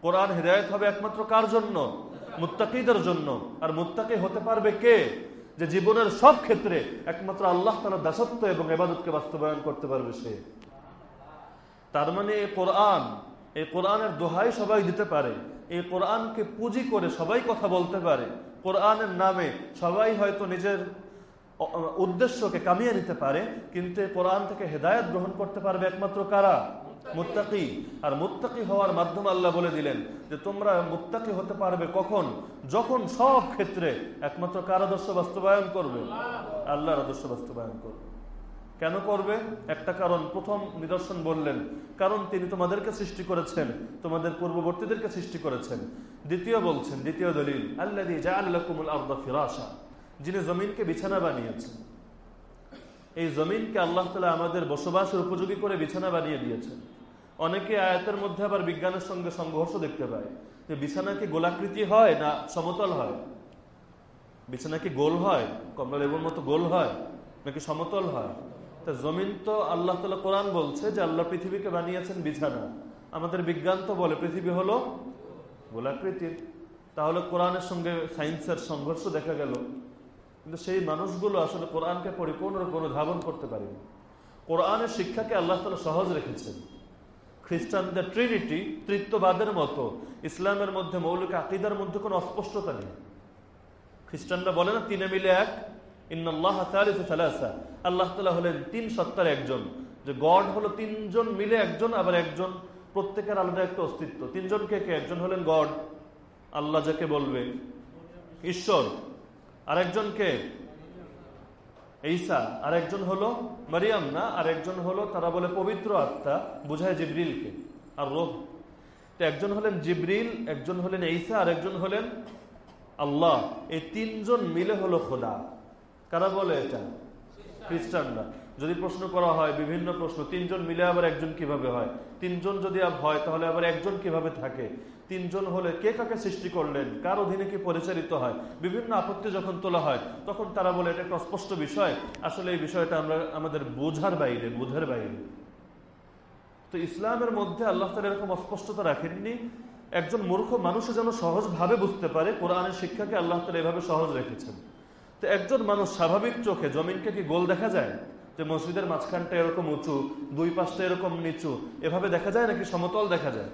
কোরআন হেদায়েত হবে একমাত্র কার জন্য? মুত্তাকিদের জন্য। আর মুত্তাকি হতে পারবে কে? যে জীবনের সব ক্ষেত্রে একমাত্র আল্লাহ তালা দাসত্ব এবং এবাদতকে বাস্তবায়ন করতে পারবে সে। তার মানে এই কোরআন, এই কোরআনের দোহাই সবাই দিতে পারে। এই কোরআনকে পুঁজি করে সবাই কথা বলতে পারে। কোরআনের নামে সবাই হয়তো নিজের উদ্দেশ্যকে কামিয়ে নিতে পারে কিন্তু কোরআন থেকে হেদায়ত গ্রহণ করতে পারবে একমাত্র কারা? মুত্তাকি। আর মুত্তাকি হওয়ার মাধ্যমে আল্লাহ বলে দিলেন যে তোমরা মুত্তাকি হতে পারবে কখন? যখন সব ক্ষেত্রে। একমাত্র কার আদর্শ বাস্তবায়ন করবে? আল্লাহর আদর্শ বাস্তবায়ন করবে। কেন করবে? একটা কারণ। প্রথম নিদর্শন বললেন, কারণ তিনি তোমাদেরকে সৃষ্টি করেছেন, তোমাদের পূর্ববর্তীদেরকে সৃষ্টি করেছেন। দ্বিতীয় বলছেন, দ্বিতীয় দলিল আল্লাহ ফিরাসা যিনি জমিনকে বিছানা বানিয়েছেন। এই জমিনকে আল্লাহ তালা আমাদের বসবাসের উপযোগী করে বিছানা বানিয়ে দিয়েছেন। অনেকে আয়াতের মধ্যে আবার বিজ্ঞানের সঙ্গে সংঘর্ষ দেখতে পায়, যে বিছানা কি গোলাকৃতি হয় না সমতল হয়? বিছানা কি গোল হয়? কমলা লেবুর মতো গোল হয় নাকি সমতল হয়? তা জমিন তো আল্লাহ তালা কোরআন বলছে যে আল্লাহ পৃথিবীকে বানিয়েছেন বিছানা। আমাদের বিজ্ঞান তো বলে পৃথিবী হলো গোলাকৃতির তাহলে কোরআনের সঙ্গে সায়েন্সের সংঘর্ষ দেখা গেল। কিন্তু সেই মানুষগুলো আসলে কোরআনকে পরিপূর্ণরূপে অনুধাবন করতে পারেনি। কোরআনের শিক্ষাকে আল্লাহ তালা সহজ রেখেছেন। খ্রিস্টানদের ট্রিনিটি তৃত্ববাদের মতো, ইসলামের মধ্যে মৌলিক আকিদার মধ্যে কোনো অস্পষ্টতা নেই। খ্রিস্টানরা বলে না তিনে মিলে এক ইন্নআল্লাহ আল্লাহ তালা হলেন তিন সত্তার একজন। যে গড হলো তিনজন মিলে একজন, আবার একজন প্রত্যেকের আলাদা একটা অস্তিত্ব। তিনজন কে কে? একজন হলেন গড। আল্লাহ যাকে বলবে? ঈশ্বর। আরেকজনকে ঈসা। আরেকজন হলো মারিয়াম না? আরেকজন হলো তারা বলে পবিত্র আত্মা, বুঝায় জিব্রিলকে। আর রোহ একজন হলেন জিব্রিল, একজন হলেন ঈসা আর একজন হলেন আল্লাহ। এই তিনজন মিলে হলো খোদা। কারা বলে এটা? খ্রিস্টানরা। যদি প্রশ্ন করা হয়, বিভিন্ন প্রশ্ন, তিনজন মিলে আবার একজন কীভাবে হয়? তিনজন যদি হয়, তাহলে আবার একজন কীভাবে থাকে? তিনজন হলে কে কাকে সৃষ্টি করলেন? কার অধীনে কি পরিচালিত হয়? বিভিন্ন আপত্তি যখন তোলা হয়, তখন তারা বলে, এটা একটা অস্পষ্ট বিষয়। আসলে এই বিষয়টা আমরা, আমাদের বোঝার বাইরে বোঝার বাইরে। তো ইসলামের মধ্যে আল্লাহ তালা এরকম অস্পষ্টতা রাখেননি। একজন মূর্খ মানুষও যেন সহজভাবে বুঝতে পারে, কোরআনের শিক্ষাকে আল্লাহ তালা এভাবে সহজ রেখেছেন। তো একজন মানুষ স্বাভাবিক চোখে জমিনকে কি গোল দেখা যায়? যে মসজিদের মাঝখানটা এরকম উঁচু, দুই পাশটা এরকম নিচু, এভাবে দেখা যায় নাকি সমতল দেখা যায়?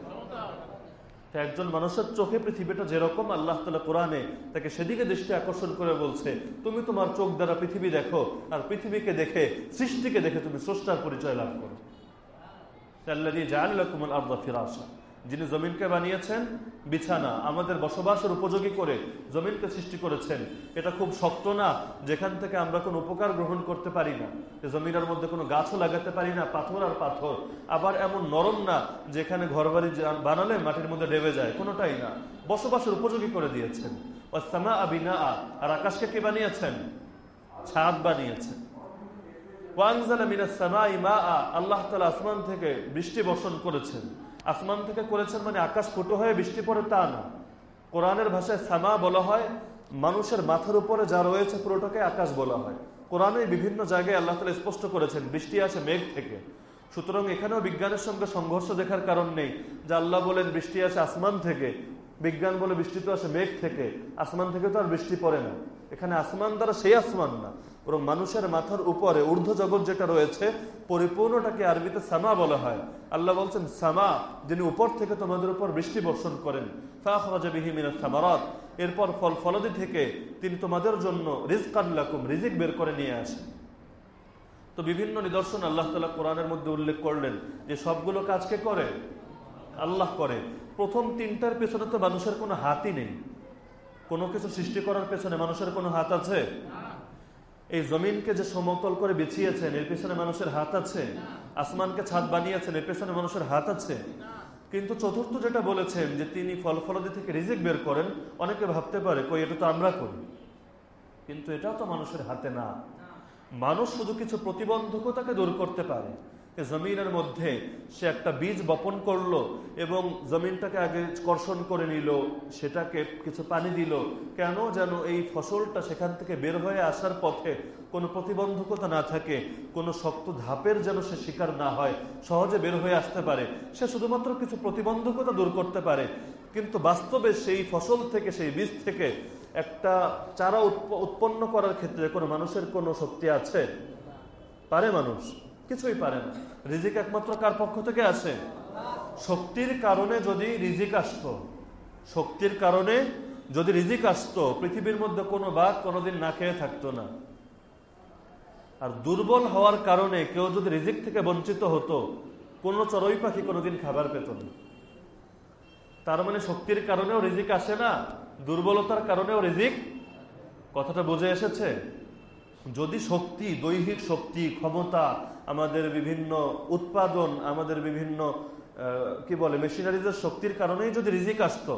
একজন মানুষের চোখে পৃথিবীটা যেরকম, আল্লাহ তালা কোরআনে তাকে সেদিকে দৃষ্টি আকর্ষণ করে বলছে, তুমি তোমার চোখ দ্বারা পৃথিবী দেখো, আর পৃথিবীকে দেখে, সৃষ্টিকে দেখে তুমি স্রষ্টার পরিচয় লাভ করো। আল্লাহ জাহাল কুমল আব্দা যিনি জমিনকে বানিয়েছেন, বিছানা, আমাদের বসবাসের উপযোগী করে জমিনকে সৃষ্টি করেছেন। এটা খুব শক্ত না, যেখান থেকে আমরা কোনো উপকার গ্রহণ করতে পারি না। জমিনের মধ্যে কোনো গাছও লাগাতে পারি না, পাথর আর পাথর। আবার এমন নরম না, যেখানে ঘর বাড়ি বানালে মাটির মধ্যে ডেবে যায়, কোনোটাই না। বসবাসের উপযোগী করে দিয়েছেন। ওয়াসামা আবিনা আর আকাশকে কে বানিয়েছেন? ছাদ বানিয়েছেন। আল্লাহ তালা আসমান থেকে বৃষ্টি বর্ষণ করেছেন। আসমান থেকে করেছেন মানে আকাশ ফুটো হয়ে বৃষ্টি পড়ে তা না। কোরআনের ভাষায় সামা বলা হয়, মানুষের মাথার উপরে যা রয়েছে পুরোটাকে আকাশ বলা হয়। কোরআনে বিভিন্ন জায়গায় আল্লাহ তালা স্পষ্ট করেছেন, বৃষ্টি আসে মেঘ থেকে। সুতরাং এখানেও বিজ্ঞানের সঙ্গে সংঘর্ষ দেখার কারণ নেই যে আল্লাহ বলেন বৃষ্টি আসে আসমান থেকে, বিজ্ঞান বলে বৃষ্টি তো আসে মেঘ থেকে, আসমান থেকে তো আর বৃষ্টি পড়ে না। এখানে আসমান দ্বারা সেই আসমান না বরং মানুষের মাথার উপরে ঊর্ধ্ব জগৎ যেটা রয়েছে, পরিপূর্ণটাকে আরবিতে সামা বলা হয়। আল্লাহ বলছেন, সামা, যিনি উপর থেকে তোমাদের উপর বৃষ্টি বর্ষণ করেন। সামারত। এরপর ফল ফলদি থেকে তিনি তোমাদের জন্য রিজকান্লাকুম রিজিক বের করে নিয়ে আসেন। তো বিভিন্ন নিদর্শন আল্লাহ তালা কোরআনের মধ্যে উল্লেখ করলেন যে সবগুলো কাজকে করে? আল্লাহ করে। প্রথম তিনটার পেছনে তো মানুষের কোনো হাতই নেই। কোনো কিছু সৃষ্টি করার পেছনে মানুষের কোনো হাত আছে? এই জমিনকে যে সমতল করে বেছিয়েছেন, এর পেছনে মানুষের হাত আছে। আসমানকে ছাদ বানিয়েছেন, এর পেছনে মানুষের হাত আছে। কিন্তু চতুর্থ যেটা বলেছেন, যে তিনি ফল ফলদি থেকে রিজিক বের করেন, অনেকে ভাবতে পারে, কই, এটা তো আমরা করি। কিন্তু এটাও তো মানুষের হাতে না। মানুষ শুধু কিছু প্রতিবন্ধকতাকে দূর করতে পারে। জমিনের মধ্যে সে একটা বীজ বপন করল এবং জমিনটাকে আগে কর্ষণ করে নিল, সেটাকে কিছু পানি দিল। কেন যেন এই ফসলটা সেখান থেকে বের হয়ে আসার পথে কোনো প্রতিবন্ধকতা না থাকে, কোনো শক্ত ধাপের যেন সে শিকার না হয়, সহজে বের হয়ে আসতে পারে। সে শুধুমাত্র কিছু প্রতিবন্ধকতা দূর করতে পারে, কিন্তু বাস্তবে সেই ফসল থেকে, সেই বীজ থেকে একটা চারা উৎপন্ন করার ক্ষেত্রে কোনো মানুষের কোনো শক্তি আছে? পারে মানুষ। কিছুই পারে না। রিজিক একমাত্র কার পক্ষ থেকে আসে? শক্তির কারণে যদি রিজিক আসত। শক্তির কারণে যদি রিজিক আসত, পৃথিবীর মধ্যে কোনো বাঘ কোনোদিন না খেয়ে থাকতো না। আর দুর্বল হওয়ার কারণে কেউ যদি রিজিক থেকে বঞ্চিত হতো, কোনো চড়ই পাখি কোনোদিন খাবার পেত না। তার মানে শক্তির কারণেও রিজিক আসে না, দুর্বলতার কারণেও রিজিক। কথাটা বুঝে এসেছে? যদি শক্তি, দৈহিক শক্তি, ক্ষমতা আমাদের বিভিন্ন উৎপাদন, আমাদের বিভিন্ন কি বলে, মেশিনারিজের শক্তির কারণেই যদি রিজিক আসতো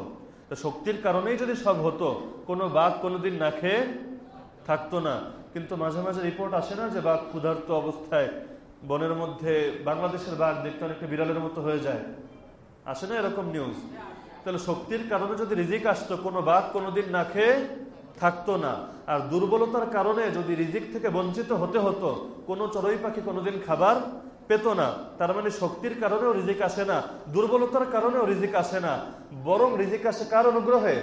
শক্তির কারণেই যদি সব হতো, কোনো বাঘ কোনোদিন না খেয়ে থাকতো না। কিন্তু মাঝে মাঝে রিপোর্ট আসে না যে বাঘ ক্ষুধার্ত অবস্থায় বনের মধ্যে, বাংলাদেশের বাঘ দেখতে অনেকটা বিড়ালের মতো হয়ে যায়। আসে না এরকম নিউজ তাহলে শক্তির কারণে যদি রিজিক আসতো, কোনো বাঘ কোনোদিন না খেয়ে থাকতো না। আর দুর্বলতার কারণে যদি রিজিক থেকে বঞ্চিত হতে হতো কোনো চড়ই পাখি কোনোদিন খাবার পেত না। তার মানে শক্তির কারণেও রিজিক আসে না দুর্বলতার কারণেও রিজিক আসে না। বরং রিজিক আসে কার অনুগ্রহে?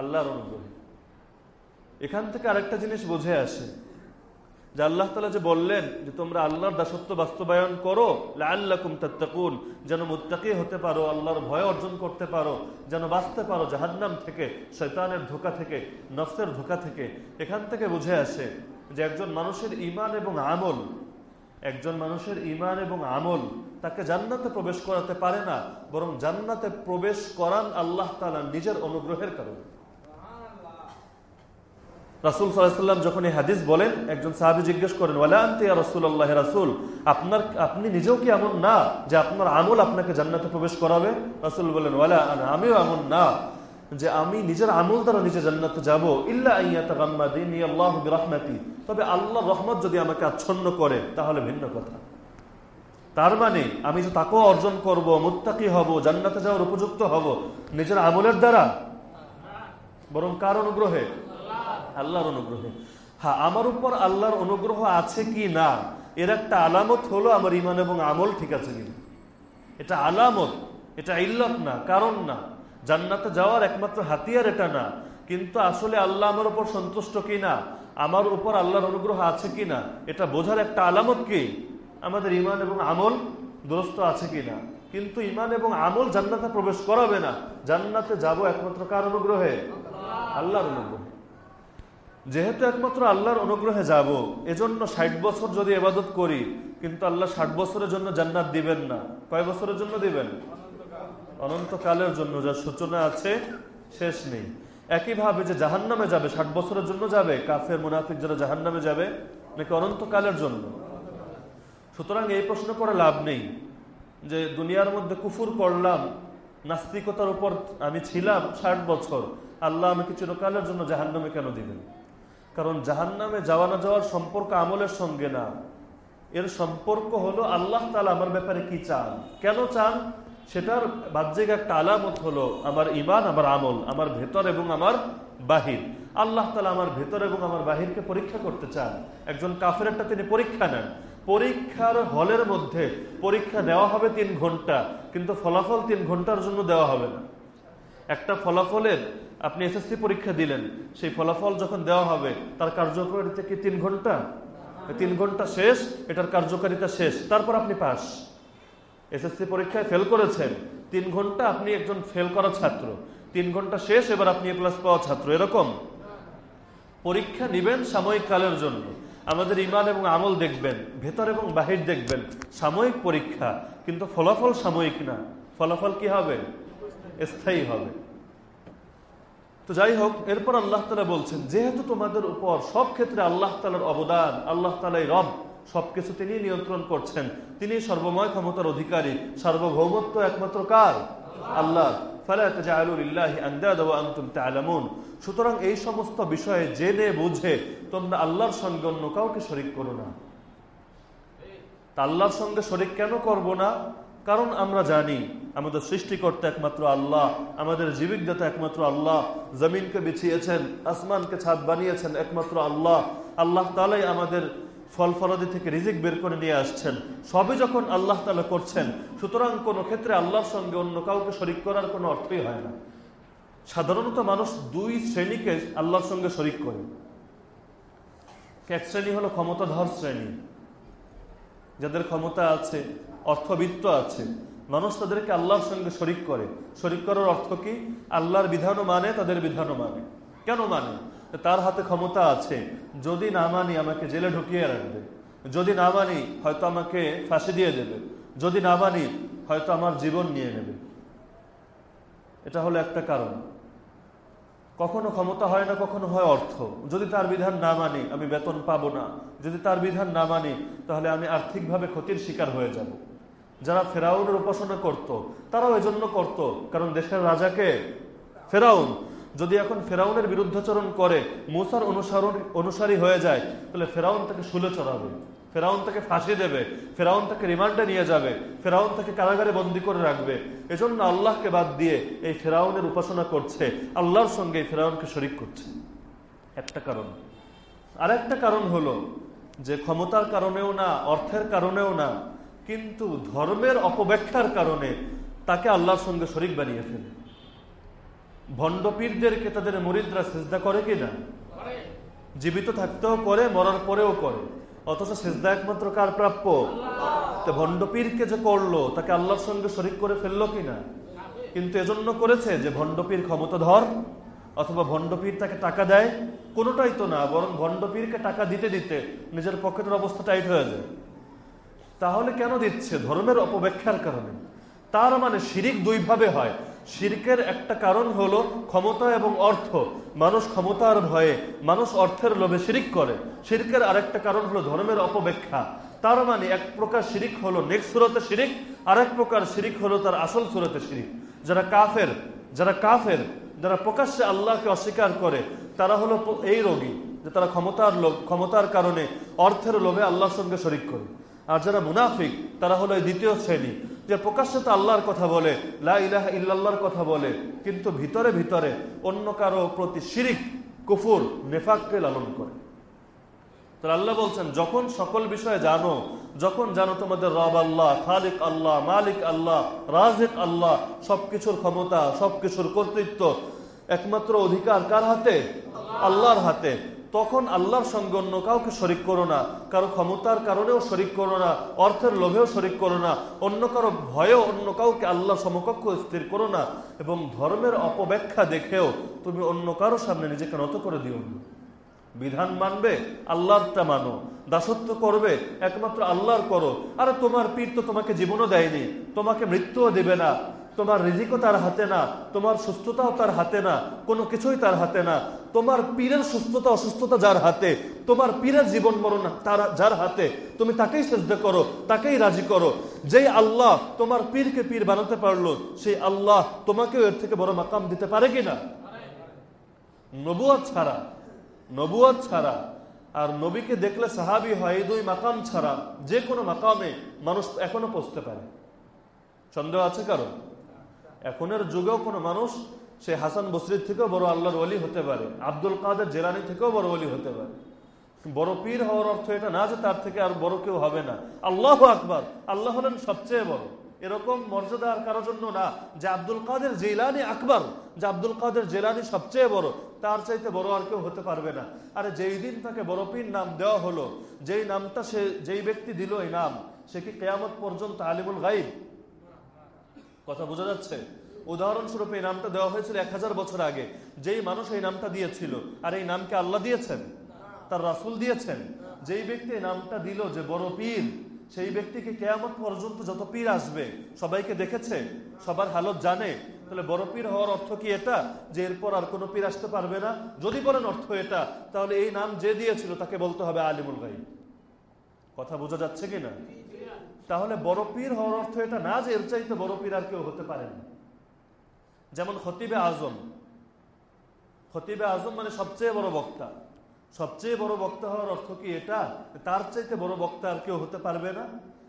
আল্লাহর অনুগ্রহে। এখান থেকে আরেকটা জিনিস বোঝে আসে। যে আল্লাহ তালা যে বললেন যে তোমরা আল্লাহর দাসত্ব বাস্তবায়ন করো আল্লাকুম তাত্তাকুন, যেন মুত্তাকি হতে পারো, আল্লাহর ভয় অর্জন করতে পারো, যেন বাঁচতে পারো জাহান্নাম থেকে শৈতানের ধোকা থেকে, নফসের ধোকা থেকে। এখান থেকে বুঝে আসে যে একজন মানুষের ইমান এবং আমল, একজন মানুষের ইমান এবং আমল তাকে জান্নাতে প্রবেশ করাতে পারে না, বরং জান্নাতে প্রবেশ করান আল্লাহ তালা নিজের অনুগ্রহের কারণে। রাসুল সাল্লাম যখন এই হাদিস বলেন, একজন সাহাবি জিজ্ঞেস করেন রসুল আল্লাহ রাসুল, আপনার আপনি নিজেও কি এমন না যে আপনার আমল আপনাকে জান্নাতে প্রবেশ করাবে? রাসুল বলেন, ওয়ালা আমিও এমন না যে আমি নিজের আমল দ্বারা নিজে জান্নাতে যাব। ইল্লাহমাতি তবে আল্লাহ রহমত যদি আমাকে আচ্ছন্ন করে, তাহলে ভিন্ন কথা। তার মানে আমি যে তাকেও অর্জন করব, মুত্তাকি হব, জান্নাতে যাওয়ার উপযুক্ত হব, নিজের আমলের দ্বারা? বরং কার অনুগ্রহে? আল্লাহর অনুগ্রহে। হ্যাঁ আমার উপর আল্লাহর অনুগ্রহ আছে কি না? এর একটা আলামত হলো আমার ইমান এবং আমল ঠিক আছে কিনা। এটা আলামত, এটা ইল্লত না, কারণ না। জান্নাতে যাওয়ার একমাত্র হাতিয়ার এটা না। কিন্তু আসলে আল্লাহ আমার উপর সন্তুষ্ট কি না আমার উপর আল্লাহর অনুগ্রহ আছে কি না এটা বোঝার একটা আলামত কি? আমাদের ইমান এবং আমল দুরস্ত আছে কি না কিন্তু ইমান এবং আমল জান্নাতে প্রবেশ করাবে না। জান্নাতে যাব একমাত্র কার অনুগ্রহে? আল্লাহর অনুগ্রহে। যেহেতু একমাত্র আল্লাহর অনুগ্রহে যাব, এজন্য ষাট বছর যদি এবাদত করি, কিন্তু আল্লাহ ষাট বছরের জন্য জান্নাত দিবেন না। কয় বছরের জন্য দিবেন? অনন্তকালের জন্য যার সূচনা আছে, শেষ নেই। একইভাবে যে জাহান নামে যাবে, ষাট বছরের জন্য যাবে, কাফের, মুনাফিক যারা জাহান নামে যাবে, নাকি অনন্তকালের জন্য? সুতরাং এই প্রশ্ন করে লাভ নেই। যে দুনিয়ার মধ্যে কুফুর করলাম, নাস্তিকতার উপর আমি ছিলাম ষাট বছর, আল্লাহ আমাকে চিরকালের জন্য জাহান নামে কেন দিবেন? কারণ জাহান নামে যাওয়া না যাওয়ার সম্পর্ক আমলের সঙ্গে না। এর সম্পর্ক হলো আল্লাহ তালা আমার ব্যাপারে কি চান? কেন চান? সেটার বাহ্যিক একটা আলামত হলো আমার ইমান আমার আমল, আমার ভেতর এবং আমার বাহির। আল্লাহ তালা আমার ভেতর এবং আমার বাহিরকে পরীক্ষা করতে চান। একজন কাফের একটা তিনি পরীক্ষা নেন। পরীক্ষার হলের মধ্যে পরীক্ষা দেওয়া হবে তিন ঘণ্টা, কিন্তু ফলাফল তিন ঘণ্টার জন্য দেওয়া হবে না। একটা ফলাফলের আপনি এসএসসি পরীক্ষা দিলেন, সেই ফলাফল যখন দেওয়া হবে, তার কার্যকারিতা কি তিন ঘণ্টা? তিন ঘণ্টা শেষ, এটার কার্যকারিতা শেষ, তারপর আপনি পাস। এসএসসি পরীক্ষায় ফেল করেছেন, তিন ঘণ্টা আপনি একজন ফেল করা ছাত্র, তিন ঘণ্টা শেষ, এবার আপনি এ প্লাস পাওয়া ছাত্র, এরকম। পরীক্ষা নিবেন সাময়িক কালের জন্য। আমাদের ইমান এবং আমল দেখবেন, ভেতর এবং বাহির দেখবেন, সাময়িক পরীক্ষা, কিন্তু ফলাফল সাময়িক না। ফলাফল কি হবে? স্থায়ী হবে। তো যাই হোক, এরপর আল্লাহ তালা বলছেন, যেহেতু তোমাদের উপর সব ক্ষেত্রে আল্লাহ তালার অবদান, আল্লাহ তালাই রব, সবকিছু তিনি নিয়ন্ত্রণ করছেন, তিনি সর্বময় ক্ষমতার অধিকারী, সার্বভৌমত্ব একমাত্র কার? আল্লাহ সুতরাং এই সমস্ত বিষয়ে জেনে বুঝে তোমরা আল্লাহর সঙ্গে অন্য কাউকে শরিক করো না। আল্লাহর সঙ্গে শরিক কেন করব না? কারণ আমরা জানি, আমাদের সৃষ্টিকর্তা একমাত্র আল্লাহ, আমাদের জীবিকদাতা একমাত্র আল্লাহ, জমিনকে বিছিয়েছেন, আসমানকে ছাদ বানিয়েছেন একমাত্র আল্লাহ। আল্লাহ তালাই আমাদের ফল ফলাদি থেকে রিজিক বের করে নিয়ে আসছেন। সবই যখন আল্লাহ তালা করছেন, সুতরাং কোনো ক্ষেত্রে আল্লাহর সঙ্গে অন্য কাউকে শরিক করার কোনো অর্থই হয় না। সাধারণত মানুষ দুই শ্রেণীকে আল্লাহর সঙ্গে শরিক করে। এক শ্রেণি হলো ক্ষমতাধর শ্রেণি। যাদের ক্ষমতা আছে অর্থবিত্ত আছে। মানুষ তাদেরকে আল্লাহর সঙ্গে শরিক করে। শরিক করার অর্থ কি? আল্লাহর বিধানও মানে তাদের বিধানও মানে। কেন মানে? তার হাতে ক্ষমতা আছে। যদি না মানি, আমাকে জেলে ঢুকিয়ে রাখবে। যদি না মানি, হয়তো আমাকে ফাঁসি দিয়ে দেবে। যদি না মানি, হয়তো আমার জীবন নিয়ে নেবে। এটা হলো একটা কারণ। কখনো ক্ষমতা হয় না, কখনো হয় অর্থ। যদি তার বিধান না মানি, আমি বেতন পাবো না। যদি তার বিধান না মানি, তাহলে আমি আর্থিকভাবে ক্ষতির শিকার হয়ে যাব। যারা ফেরাউনের উপাসনা করত, তারাও এজন্য করত। কারণ দেশের রাজাকে ফেরাউন, যদি এখন ফেরাউনের বিরুদ্ধাচরণ করে, মুসার অনুসরণ, অনুসারী হয়ে যায়, তাহলে ফেরাউন তাকে শুলে চড়াবে। ফেরাউন তাকে ফাঁসি দেবে। ফেরাউন তাকে রিমান্ডে নিয়ে যাবে। ফেরাউন তাকে কারাগারে বন্দি করে রাখবে। এজন্য আল্লাহকে বাদ দিয়ে এই ফেরাউনের উপাসনা করছে। আল্লাহর সঙ্গে এই ফেরাউনকে শরিক করছে। একটা কারণ। আর একটা কারণ হলো যে ক্ষমতার কারণেও না, অর্থের কারণেও না কিন্তু ধর্মের অপব্যাখ্যার কারণে তাকে আল্লাহর সঙ্গে শরিক বানিয়ে ফেলে। ভণ্ডপীরদেরকে তাদের মরিদরা সেজদা করে কিনা জীবিত থাকতেও করে, মরার পরেও করে। অথচ সেজদা একমাত্র কার প্রাপ্য? তো ভণ্ডপীরকে যে করল, তাকে আল্লাহর সঙ্গে শরিক করে ফেলল কিনা কিন্তু এজন্য করেছে যে ভণ্ডপীর ক্ষমতা ধর অথবা ভণ্ডপীর তাকে টাকা দেয়, কোনোটাই তো না, বরং ভণ্ডপীরকে টাকা দিতে দিতে নিজের পকেটের অবস্থা টাইট হয়ে যায়। তাহলে কেন দিচ্ছে? ধর্মের অপব্যাখ্যার কারণে। তার মানে শিরিক দুইভাবে হয়। শিরকের একটা কারণ হলো ক্ষমতা এবং অর্থ। মানুষ ক্ষমতার ভয়ে, মানুষ অর্থের লোভে শিরিক করে। শিরকের আরেকটা কারণ হলো ধর্মের অপব্যাখ্যা। তার মানে এক প্রকার শিরিক হলো নেক্সট সুরতে শিরিক, আরেক প্রকার শিরিক হলো তার আসল সুরতে শিরিক। যারা কাফের যারা কাফের, যারা প্রকাশ্যে আল্লাহকে অস্বীকার করে, তারা হলো এই রোগী যে তারা ক্ষমতার লোভ, ক্ষমতার কারণে অর্থের লোভে আল্লাহর সঙ্গে শরিক করে। আর যারা মুনাফিক, তারা হলো দ্বিতীয় শ্রেণি, যে প্রকাশ্যে তো আল্লাহর কথা বলে, লা ইলাহা ইল্লাল্লাহর কথা বলে, কিন্তু ভিতরে ভিতরে অন্য কারও প্রতি শিরিক, কুফুর, নেফাককে লালন করে। তো আল্লাহ বলছেন, যখন সকল বিষয়ে জানো, যখন জানো তোমাদের রব আল্লাহ, খালিক আল্লাহ, মালিক আল্লাহ, রাজিক আল্লাহ, সবকিছুর ক্ষমতা, সবকিছুর কর্তৃত্ব, একমাত্র অধিকার কার হাতে? আল্লাহর হাতে। তখন আল্লাহর সঙ্গে অন্য কাউকে শরিক করো না। কারও ক্ষমতার কারণেও শরিক করো না, অর্থের লোভেও শরিক করো না, অন্য কারও ভয়েও অন্য কাউকে আল্লাহ সমকক্ষ স্থির করো না এবং ধর্মের অপব্যাখ্যা দেখেও তুমি অন্য কারও সামনে নিজেকে নত করে দিও বিধান মানবে, আল্লাহরটা মানো। দাসত্ব করবে, একমাত্র আল্লাহর করো। আরে তোমার পীর তো তোমাকে জীবনও দেয়নি, তোমাকে মৃত্যুও দেবে না। তোমার রিজিকও তার হাতে না, তোমার সুস্থতাও তার হাতে না, কোনো কিছুই তার হাতে না। তোমার পীরের সুস্থতা, অসুস্থতা যার হাতে, তোমার পীরের জীবন মরণ তার, যার হাতে। তুমি তাকেই শ্রেষ্ঠ করো, তাকেই রাজি করো। যেই আল্লাহ তোমার পীরকে পীর বানাতে পারল, সেই আল্লাহ তোমাকেও এর থেকে বড় মাকাম দিতে পারে কিনা? নবুয়াদ ছাড়া নবুয়াদ ছাড়া। আর নবীকে দেখলে সাহাবি হয়, এই দুই মাকাম ছাড়া, যে কোনো মাকামে মানুষ এখনও পৌঁছতে পারে। সন্দেহ আছে কারও? এখনের যুগেও কোনো মানুষ সে হাসান বসরির থেকেও বড় আল্লাহর ওলি হতে পারে। আব্দুল কাদের জেলানি থেকেও বড় ওলি হতে পারে। বড় পীর হওয়ার অর্থ এটা না যে তার থেকে আর বড় কেউ হবে না। আল্লাহ আকবার, আল্লাহ হলেন সবচেয়ে বড়। এরকম মর্যাদা আর কারোর জন্য না যে আব্দুল কাদের জেলানি আকবর, যে আব্দুল কাদের জেলানি সবচেয়ে বড়, তার চাইতে বড় আর কেউ হতে পারবে না। আরে যেই দিন তাকে বড় পীর নাম দেওয়া হলো, যেই নামটা সে, যেই ব্যক্তি দিল এই নাম, সে কি কেয়ামত পর্যন্ত আলিমুল গাইব কথা বোঝা যাচ্ছে? উদাহরণস্বরূপ এই নামটা দেওয়া হয়েছিল এক হাজার বছর আগে। যেই মানুষ এই নামটা দিয়েছিল, আর এই নামকে আল্লাহ দিয়েছেন, তার রাসুল দিয়েছেন, যেই ব্যক্তি নামটা দিল যে বড় পীর, সেই ব্যক্তিকে কেয়ামত পর্যন্ত যত পীর আসবে, সবাইকে দেখেছে, সবার হালত জানে। তাহলে বড় পীর হওয়ার অর্থ কি এটা? যে এরপর আর কোনো পীর আসতে পারবে না? যদি বলেন অর্থ এটা, তাহলে এই নাম যে দিয়েছিল তাকে বলতে হবে আলিমুল গাই কথা বোঝা যাচ্ছে কিনা? তাহলে বড় পীর হওয়ার অর্থ এটা না যে এর চাইতে বড় পীর আর কেউ হতে পারে না। যেমন খতিবে আজম। খতিবে আজম মানে সবচেয়ে বড় বক্তা। সবচেয়ে বড় বক্তা হওয়ার অর্থ কি এটা? তার চাইতে বড় বক্তা আর কেউ হতে পারবে না?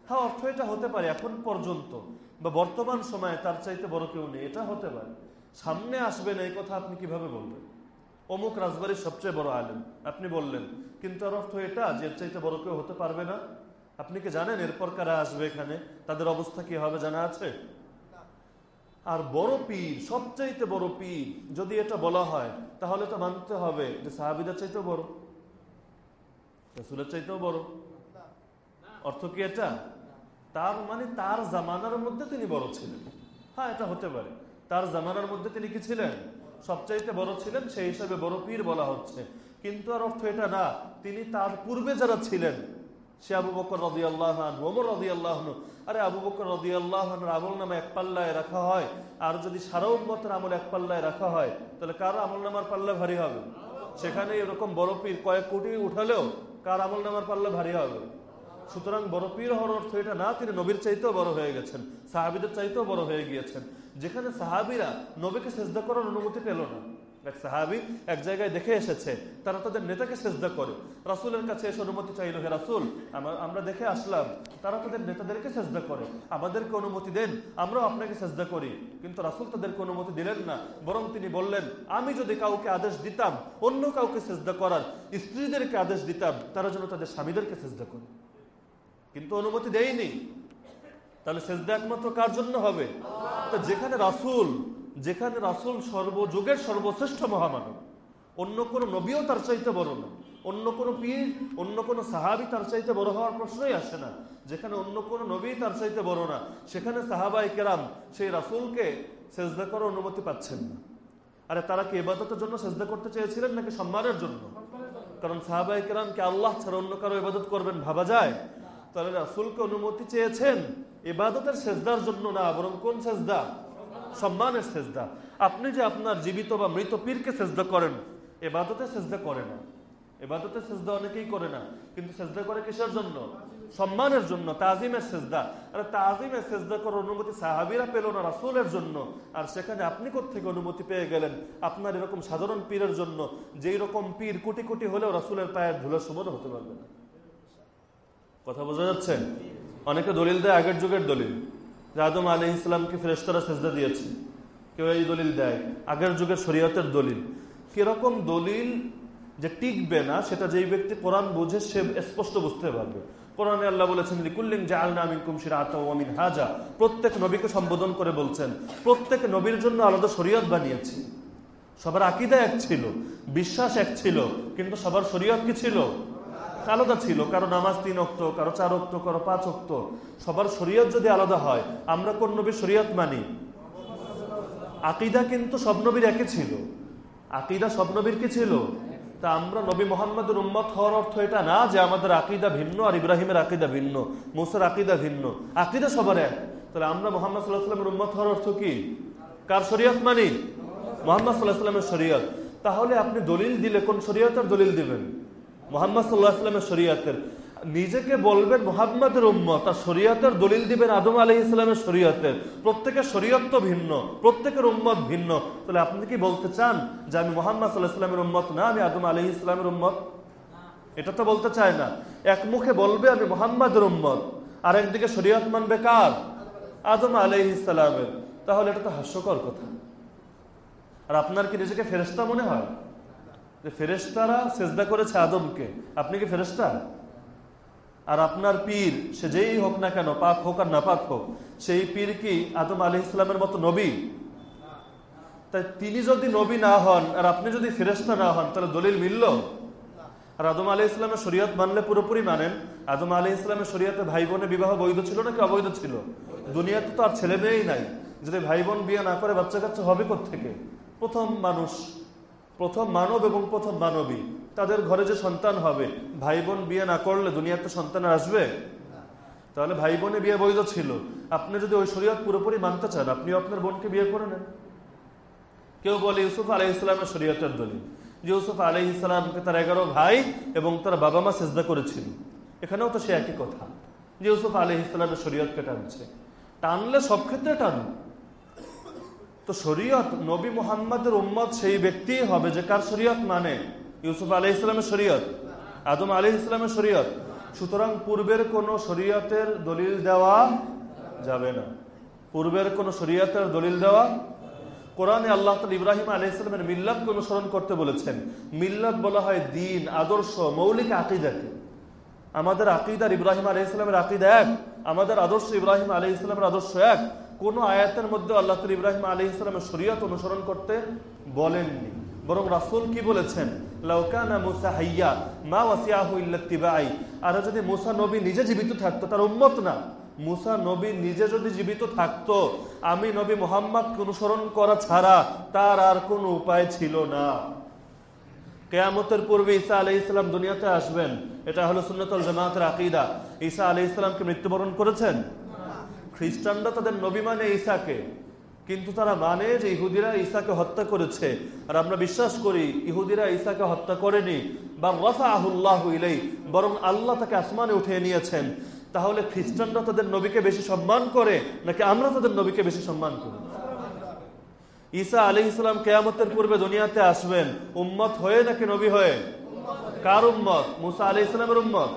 হ্যাঁ অর্থ এটা হতে পারে এখন পর্যন্ত। বা বর্তমান সময়ে তার চাইতে বড় কেউ নেই, এটা হতে পারে। সামনে আসবেন এই কথা আপনি কীভাবে বলবেন? অমুক রাজবাড়ির সবচেয়ে বড় আলেম, আপনি বললেন। কিন্তু আর অর্থ এটা যে চাইতে বড় কেউ হতে পারবে না? আপনি কি জানেন এরপর কারা আসবে এখানে? তাদের অবস্থা কি হবে জানা আছে? আর বড় পীর, সবচাইতে বড় পীর, যদি এটা বলা হয়, তাহলে তো মানতে হবে যে সাহাবিদের চাইতেও বড়। রসুলের চাইতেও বড়। অর্থ কি এটা? তার মানে তার জামানার মধ্যে তিনি বড় ছিলেন। হ্যাঁ এটা হতে পারে। তার জামানার মধ্যে তিনি কি ছিলেন? সবচাইতে বড় ছিলেন, সেই হিসাবে বড় পীর বলা হচ্ছে। কিন্তু আর অর্থ এটা না, তিনি তার পূর্বে যারা ছিলেন সে আবু বকর রদি আল্লাহ ওমর রদি আল্লাহ আরে আবু বকর রদি আল্লাহ আমল নামে এক পাল্লায় রাখা হয়। আর যদি সারা উন্মতের আমল এক পাল্লায় রাখা হয়, তাহলে কার আমল নামার পাল্লা ভারী হবে? সেখানে এরকম বড় পীর কয়েক কোটি উঠালেও কার আমল নামার পাল্লা ভারী হবে? সুতরাং বড় পীর হওয়ার অর্থ এটা না, তিনি নবীর চাইতেও বড় হয়ে গেছেন, সাহাবিদের চাইতেও বড় হয়ে গিয়েছেন। যেখানে সাহাবিরা নবীকে সেজদা করার অনুমতি পেল না। এক সাহাবি এক জায়গায় দেখে এসেছে, তারা তাদের নেতাকে সেজদা করে। রাসুলের কাছে এসে অনুমতি চাইল, হে রাসুল আমরা দেখে আসলাম, তারা তাদের নেতাদেরকে সেজদা করে। আমাদেরকে অনুমতি দেন, আমরাও আপনাকে সেজদা করি। কিন্তু রাসুল তাদেরকে অনুমতি দিলেন না, বরং তিনি বললেন, আমি যদি কাউকে আদেশ দিতাম, অন্য কাউকে সেজদা করার, স্ত্রীদেরকে আদেশ দিতাম, তারা যেন তাদের স্বামীদেরকে সেজদা করে। কিন্তু অনুমতি দেয়নি। তাহলে সেজদা একমাত্র কার জন্য হবে? তো যেখানে রাসুল যেখানে রাসুল সর্বযুগের সর্বশ্রেষ্ঠ মহামানব। অন্য কোনো নবীও তার চাইতে বড় না। অন্য কোনো পীর, অন্য কোনো সাহাবি তার চাইতে বড় হওয়ার প্রশ্নই আসে না। যেখানে অন্য কোনো নবী তার চাইতে বড় না, সেখানে সাহাবাই কেরাম সেই রাসুলকে সেজদা করার অনুমতি পাচ্ছেন না। আরে তারা কি এবাদতের জন্য সেজদা করতে চেয়েছিলেন নাকি সম্মানের জন্য? কারণ সাহাবাই কেরামকে আল্লাহ ছাড়া অন্য কারও ইবাদত করবেন ভাবা যায়। তাহলে রাসুলকে অনুমতি চেয়েছেন এবাদতের সেজদার জন্য না, বরং কোন সেজদা? সম্মানের সেজদা। আপনি যে আপনার জীবিত বা মৃত পীরকে সেজদা করেন, এবাদতে সেজদা করে না। এবাদতে সেজদা অনেকেই করে না, কিন্তু সেজদা করে কিসের জন্য? সম্মানের জন্য, তাজিমের সেজদা। আর তাজিমের সেজদা করার অনুমতি সাহাবিরা পেল না, রাসুলের জন্য। আর সেখানে আপনি থেকে অনুমতি পেয়ে গেলেন? আপনার এরকম সাধারণ পীরের জন্য, যেই রকম পীর কোটি কোটি হলেও রাসুলের পায়ের ধুলো সমান হতে পারবে না। কথা বোঝা যাচ্ছে? অনেকে দলিল দেয়, আগের যুগের দলিল। আদম আলী ইসলামকে ফেরেস্তারা সেজদা দিয়েছে। কেউ এই দলিল দেয়। আগের যুগের শরীয়তের দলিল। কীরকম দলিল যে টিকবে না, সেটা যেই ব্যক্তি কোরআন বুঝে সে স্পষ্ট বুঝতে পারবে। কোরআনে আল্লাহ বলেছেন লিকুল্লিং জালনা মিনকুম শিরাআতা ওয়া হাজা প্রত্যেক নবীকে সম্বোধন করে বলছেন, প্রত্যেক নবীর জন্য আলাদা শরীয়ত বানিয়েছি। সবার আকীদা এক ছিল, বিশ্বাস এক ছিল, কিন্তু সবার শরীয়ত কি ছিল? আলাদা ছিল, কারও নামাজ তিন অক্ত কারও চার অক্ত কারও পাঁচ অক্ত সবার শরীয়ত যদি আলাদা হয়, আমরা কোন নবীর শরীয়ত মানি? আকিদা কিন্তু সব নবীর একই ছিল। আকিদা সব নবীর কি ছিল? তা আমরা নবী মোহাম্মদের উম্মত হওয়ার অর্থ এটা না যে আমাদের আকিদা ভিন্ন আর ইব্রাহিমের আকিদা ভিন্ন, মুসার আকিদা ভিন্ন। আকিদা সবার এক। তাহলে আমরা মোহাম্মদ সাল্লাহ সাল্লামের উম্মত হওয়ার অর্থ কি? কার শরীয়ত মানি? মোহাম্মদ সাল্লাহ সাল্লামের শরীয়ত। তাহলে আপনি দলিল দিলে কোন শরীয়তের দলিল দিবেন? মোহাম্মদ সাল্লাহ আসলামের শরীয়তের। নিজেকে বলবেন মোহাম্মদের উম্মত, আর শরীয়তের দলিল দিবেন আদম আলি ইসলামের শরীয়তের। প্রত্যেকের শরীয়ত তো ভিন্ন, প্রত্যেকের উম্মত ভিন্ন। তাহলে আপনি কি বলতে চান যে আমি মোহাম্মদ সাল্লাহ ইসলামের উম্মত না, আমি আদম আলি ইসলামের উম্মত? এটা তো বলতে চায় না। এক মুখে বলবে আমি মোহাম্মদের উম্মত আর একদিকে শরীয়ত মানবে কার? আদম আলাই ইসালামের তাহলে এটা তো হাস্যকর কথা। আর আপনার কি নিজেকে ফেরস্তা মনে হয়? যে ফেরেস্তারা সেজদা করেছে আদমকে। আপনি কি ফেরেস্তা আর আপনার পীর, সে যেই হোক না কেন, পাক হোক আর না পাক হোক, সেই পীর কি আদম আলি ইসলামের মতো নবী? তাই তিনি যদি নবী না হন, আর আপনি যদি ফেরেস্তা না হন, তাহলে দলিল মিলল? আর আদম আলি ইসলামের শরীয়ত মানলে পুরোপুরি মানেন, আদম আলি ইসলামের শরীয়তে ভাই বোনের বিবাহ বৈধ ছিল নাকি অবৈধ ছিল? দুনিয়াতে তো আর ছেলে মেয়েই নাই। যদি ভাই বোন বিয়ে না করে বাচ্চা কাচ্চা হবে থেকে প্রথম মানুষ প্রথম মানব এবং প্রথম মানবী। তাদের ঘরে যে সন্তান হবে ভাই বোন বিয়ে না করলে দুনিয়াতে সন্তান আসবে? তাহলে ভাই বোনে বিয়ে বৈধ ছিল। আপনি যদি ওই শরীয়ত পুরোপুরি মানতে চান, আপনিও আপনার বোনকে বিয়ে করে নেন। কেউ বলে, ইউসুফ আলহ ইসলামের শরীয়তের দলিল। যে ইউসুফ আলহ ইসলামকে তার এগারো ভাই এবং তার বাবা মা সেজদা করেছিল। এখানেও তো সে একই কথা। যে ইউসুফ আলহ ইসলামের শরীয়তকে টানছে। টানলে সব ক্ষেত্রে টানুক। তো শরীয়ত, নবী মোহাম্মদের উম্মত সেই ব্যক্তি হবে যে কার শরীয়ত মানে? ইউসুফ আলহ ইসলামের শরীয়ত? আদম আলহ ইসলামের শরীয়ত? সুতরাং পূর্বের কোন শরীয়তের দলিল দেওয়া যাবে না। পূর্বের কোন শরীয়তের দলিল দেওয়া? কোরআনে আল্লাহ তাল ইব্রাহিম আলহ ইসলামের মিল্লাতকে অনুসরণ করতে বলেছেন। মিল্লাত বলা হয় দিন, আদর্শ, মৌলিক আকিদাকে। আমাদের আকিদার ইব্রাহিম আলহ ইসলামের আকিদা এক, আমাদের আদর্শ ইব্রাহিম আলহ ইসলামের আদর্শ এক। কোন আয়াতের মধ্যে আল্লাহ ইব্রাহিম আলী ইসলামের শরীয়ত অনুসরণ করতে বলেননি। বরং রাসুল কি বলেছেন? লাউকানা মুসা হাইয়া, মা ওয়াসিয়াহু ইল্লাত্তিবাই আর যদি মুসা নবী নিজে জীবিত থাকতো, তার উম্মত না। মুসা নবী নিজে যদি জীবিত থাকতো, আমি নবী মোহাম্মদকে অনুসরণ করা ছাড়া তার আর কোনো উপায় ছিল না। কেয়ামতের পূর্বে ঈসা আলি ইসলাম দুনিয়াতে আসবেন। এটা হলো সুন্নতল জামাতের আকিদা। ঈসা আলি ইসলামকে মৃত্যুবরণ করেছেন? খ্রিস্টানরা তাদের নবী মানে ঈসাকে কিন্তু তারা মানে যে ইহুদিরা ঈসাকে হত্যা করেছে। আর আমরা বিশ্বাস করি, ইহুদিরা ঈসাকে হত্যা করেনি, বা রফা আহুল্লাহ ইলাই বরং আল্লাহ তাকে আসমানে উঠিয়ে নিয়েছেন। তাহলে খ্রিস্টানরা তাদের নবীকে বেশি সম্মান করে, নাকি আমরা তাদের নবীকে বেশি সম্মান করি? ঈসা আলি ইসলাম কেয়ামতের পূর্বে দুনিয়াতে আসবেন, উম্মত হয়ে নাকি নবী হয়ে? কার উম্মত? মুসা আলি ইসলামের উম্মত।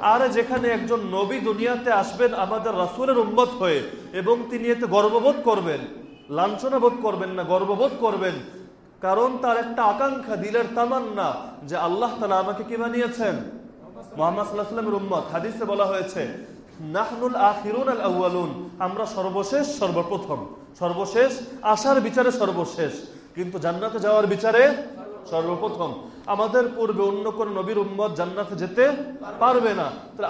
আর যেখানে একজন নবী দুনিয়াতে আসবেন, আমাদের রাসুলের উম্মত হয়ে, এবং তিনি এতে গর্ববোধ করবেন লাঞ্ছনা বোধ করবেন না, গর্ববোধ করবেন। কারণ তার একটা আকাঙ্ক্ষা, দিলের তামান্না, যে আল্লাহ তালা আমাকে কি বানিয়েছেন? উম্মত। হাদিসে বলা হয়েছে, নাহনুল আল আমরা সর্বশেষ, সর্বপ্রথম। সর্বশেষ, আসার বিচারে সর্বশেষ। কিন্তু জান্নাতে যাওয়ার বিচারে সর্বপ্রথম। আমাদের পূর্বে অন্য কোন নবীর উম্মত জান্নাতে যেতে পারবে না।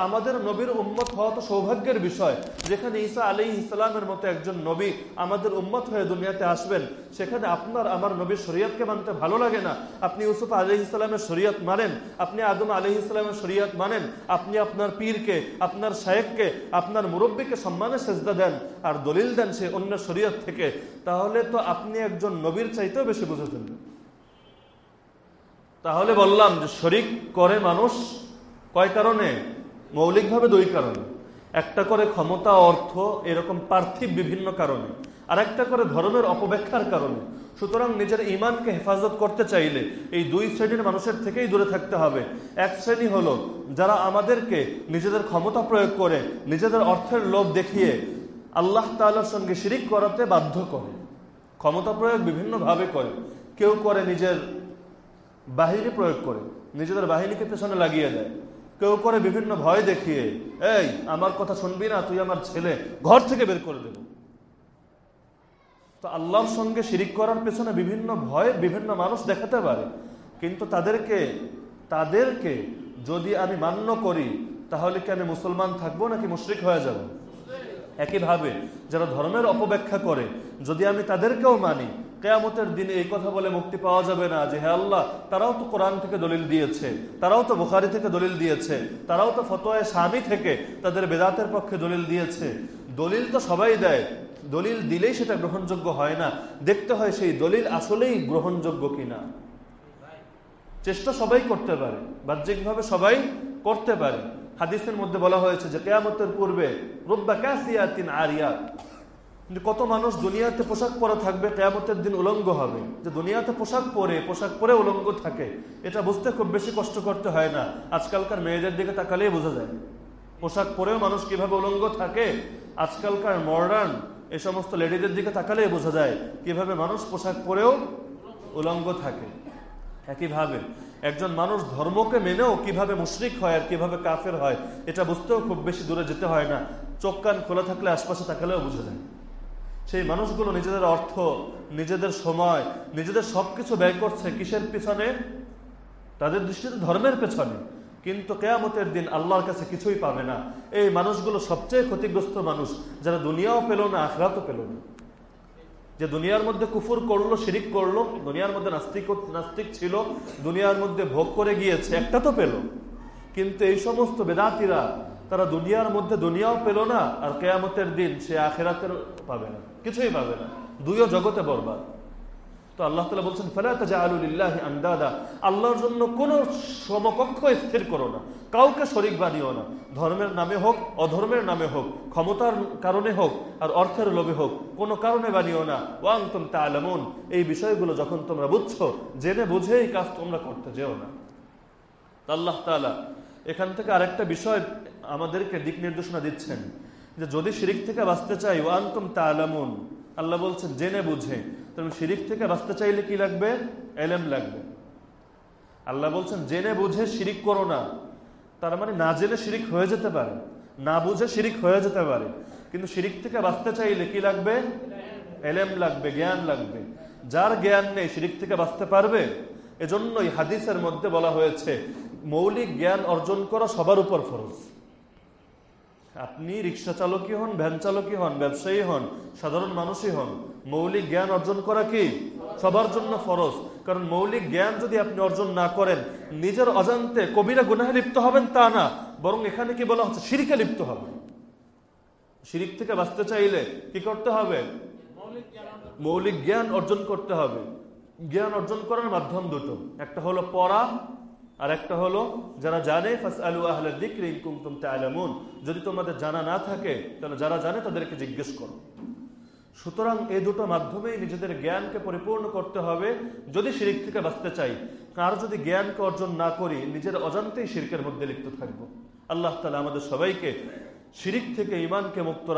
আমাদের নবীর উম্মত হওয়া তো সৌভাগ্যের বিষয়। যেখানে ঈসা আলী ইসলামের মতো একজন নবী আমাদের উম্মত হয়ে দুনিয়াতে আসবেন, সেখানে আপনার আমার নবীর শরীয়তকে মানতে ভালো লাগে না। আপনি ইউসুফ আলী ইসলামের শরীয়ত মানেন, আপনি আদম আলী ইসলামের শরীয়ত মানেন, আপনি আপনার পীরকে, আপনার শায়েককে, আপনার মুরব্বীকে সম্মানে সেজদা দেন আর দলিল দেন সে অন্য শরীয়ত থেকে। তাহলে তো আপনি একজন নবীর চাইতেও বেশি বুঝেছেন। তাহলে বললাম যে শরিক করে মানুষ কয় কারণে? মৌলিকভাবে দুই কারণে। একটা করে ক্ষমতা, অর্থ, এরকম পার্থিব বিভিন্ন কারণে। আর একটা করে ধর্মের অপব্যাখ্যার কারণে। সুতরাং নিজের ইমানকে হেফাজত করতে চাইলে এই দুই শ্রেণির মানুষের থেকেই দূরে থাকতে হবে। এক শ্রেণি হলো যারা আমাদেরকে নিজেদের ক্ষমতা প্রয়োগ করে, নিজেদের অর্থের লোভ দেখিয়ে আল্লাহ তাল্লার সঙ্গে শিরিক করাতে বাধ্য করে। ক্ষমতা প্রয়োগ বিভিন্নভাবে করে। কেউ করে নিজের বাহিনী প্রয়োগ করে, নিজেদের বাহিনীকে পেছনে লাগিয়ে দেয়। কেউ করে বিভিন্ন ভয় দেখিয়ে, এই, আমার কথা শুনবি না, তুই আমার ছেলে, ঘর থেকে বের করে দেব। তো আল্লাহর সঙ্গে শিরিক করার পেছনে বিভিন্ন ভয় বিভিন্ন মানুষ দেখাতে পারে। কিন্তু তাদেরকে তাদেরকে যদি আমি মান্য করি, তাহলে কি আমি মুসলমান থাকব নাকি মুশরিক হয়ে যাব? একইভাবে যারা ধর্মের অপব্যাখ্যা করে, যদি আমি তাদেরকেও মানি কেয়ামতের দিনে এই কথা বলে মুক্তি পাওয়া যাবে না যে, হে আল্লাহ, তারাও তো কোরআন থেকে দলিল দিয়েছে, তারাও তো বুখারি থেকে দলিল দিয়েছে, তারাও তো ফতোয় স্বামী থেকে তাদের বেদাতের পক্ষে দলিল দিয়েছে। দলিল তো সবাই দেয়, দলিল দিলেই সেটা গ্রহণযোগ্য হয় না। দেখতে হয় সেই দলিল আসলেই গ্রহণযোগ্য কিনা। চেষ্টা সবাই করতে পারে, বাহ্যিকভাবে সবাই করতে পারে। হাদিসের মধ্যে বলা হয়েছে যে, কেয়ামতের পূর্বে রব্বা কাসিয়াতিন আরিয়া কত মানুষ দুনিয়াতে পোশাক পরা থাকবে, কেয়ামতের দিন উলঙ্গ হবে। যে দুনিয়াতে পোশাক পরে পোশাক পরে উলঙ্গ থাকে, এটা বুঝতে খুব বেশি কষ্ট করতে হয় না। আজকালকার মেয়েদের দিকে তাকালেই বোঝা যায়। পোশাক পরেও মানুষ কীভাবে উলঙ্গ থাকে, আজকালকার মডার্ন এই সমস্ত লেডিদের দিকে তাকালেই বোঝা যায় কীভাবে মানুষ পোশাক পরেও উলঙ্গ থাকে। একইভাবে, একজন মানুষ ধর্মকে মেনেও কীভাবে মুশরিক হয় আর কীভাবে কাফের হয়, এটা বুঝতেও খুব বেশি দূরে যেতে হয় না। চোখ কান খোলা থাকলে আশপাশে তাকালেও বোঝা যায়। সেই মানুষগুলো নিজেদের অর্থ, নিজেদের সময়, নিজেদের সবকিছু ব্যয় করছে কিসের পিছনে? তাদের দৃষ্টিতে ধর্মের পেছনে। কিন্তু কেয়ামতের দিন আল্লাহর কাছে কিছুই পাবে না। এই মানুষগুলো সবচেয়ে ক্ষতিগ্রস্ত মানুষ, যারা দুনিয়াও পেল না, আখরাতও পেল না। যে দুনিয়ার মধ্যে কুফুর করল, শিরিক করল, দুনিয়ার মধ্যে নাস্তিক নাস্তিক ছিল, দুনিয়ার মধ্যে ভোগ করে গিয়েছে, একটা তো পেল। কিন্তু এই সমস্ত বেদাতিরা, তারা দুনিয়ার মধ্যে দুনিয়াও পেল না, আর কেয়ামতের দিন সে আখেরাতের পাবে না। কিছুই পাবে না। দুইও জগতে বরবাদ। তো আল্লাহ তালা বলছেন ফেলাতাহি আন্দাদা। আল্লাহর জন্য কোন সমকক্ষ স্থির করো না। কাউকে শরিক বানিও না। ধর্মের নামে হোক, অধর্মের নামে হোক, ক্ষমতার কারণে হোক, আর অর্থের লোভে হোক, কোনো কারণে বানিও না। ওয়াং তুম তালামুন এই বিষয়গুলো যখন তোমরা বুঝছ, জেনে বুঝে এই কাজ তোমরা করতে যেও না। আল্লাহ তালা এখান থেকে আরেকটা বিষয় আমাদেরকে দিক নির্দেশনা দিচ্ছেন। যে যদি শিরিক থেকে বাঁচতে চাই ওয়ান তুম তালামুন আল্লাহ বলছেন, জেনে বুঝে। তুমি শিরিক থেকে বাঁচতে চাইলে কি লাগবে? এলেম লাগবে। আল্লাহ বলছেন, জেনে বুঝে শিরিক করো না। তার মানে না জেনে শিরিক হয়ে যেতে পারে। না বুঝে শিরিক হয়ে যেতে পারে। কিন্তু শিরিক থেকে বাঁচতে চাইলে কি লাগবে? এলেম লাগবে, জ্ঞান লাগবে। যার জ্ঞান নেই, শিরিক থেকে বাঁচতে পারবে? এজন্যই হাদিসের মধ্যে বলা হয়েছে, মৌলিক জ্ঞান অর্জন করা সবার উপর ফরজ। আপনি রিক্সা চালকই হন, ভ্যান চালকই হন, ব্যবসায়ী হন, সাধারণ মানুষই হন, মৌলিক জ্ঞান অর্জন করা কি? সবার জন্য ফরজ। কারণ মৌলিক জ্ঞান যদি আপনি অর্জন না করেন, নিজের অজান্তে কবিরা গুনাহে লিপ্ত হবেন তা না। বরং এখানে কি বলা হচ্ছে? সিরিকে লিপ্ত হবে শিরিক থেকে বাঁচতে চাইলে কি করতে হবে? মৌলিক জ্ঞান অর্জন করতে হবে। জ্ঞান অর্জন করার মাধ্যম দুটো। একটা হলো পড়া আর একটা হলো, যারা জানে যদি তোমাদের জানা না থাকে, তাহলে যারা জানে, তাদেরকে জিজ্ঞেস করো। সুতরাং এই দুটো মাধ্যমেই নিজেদের জ্ঞানকে পরিপূর্ণ করতে হবে, যদি শিরিক থেকে বাঁচতে চাই। আর যদি জ্ঞানকে অর্জন না করি, নিজের অজান্তেই শিরকের মধ্যে লিপ্ত থাকব। আল্লাহ তালা আমাদের সবাইকে শিরিক থেকে ইমানকে মুক্ত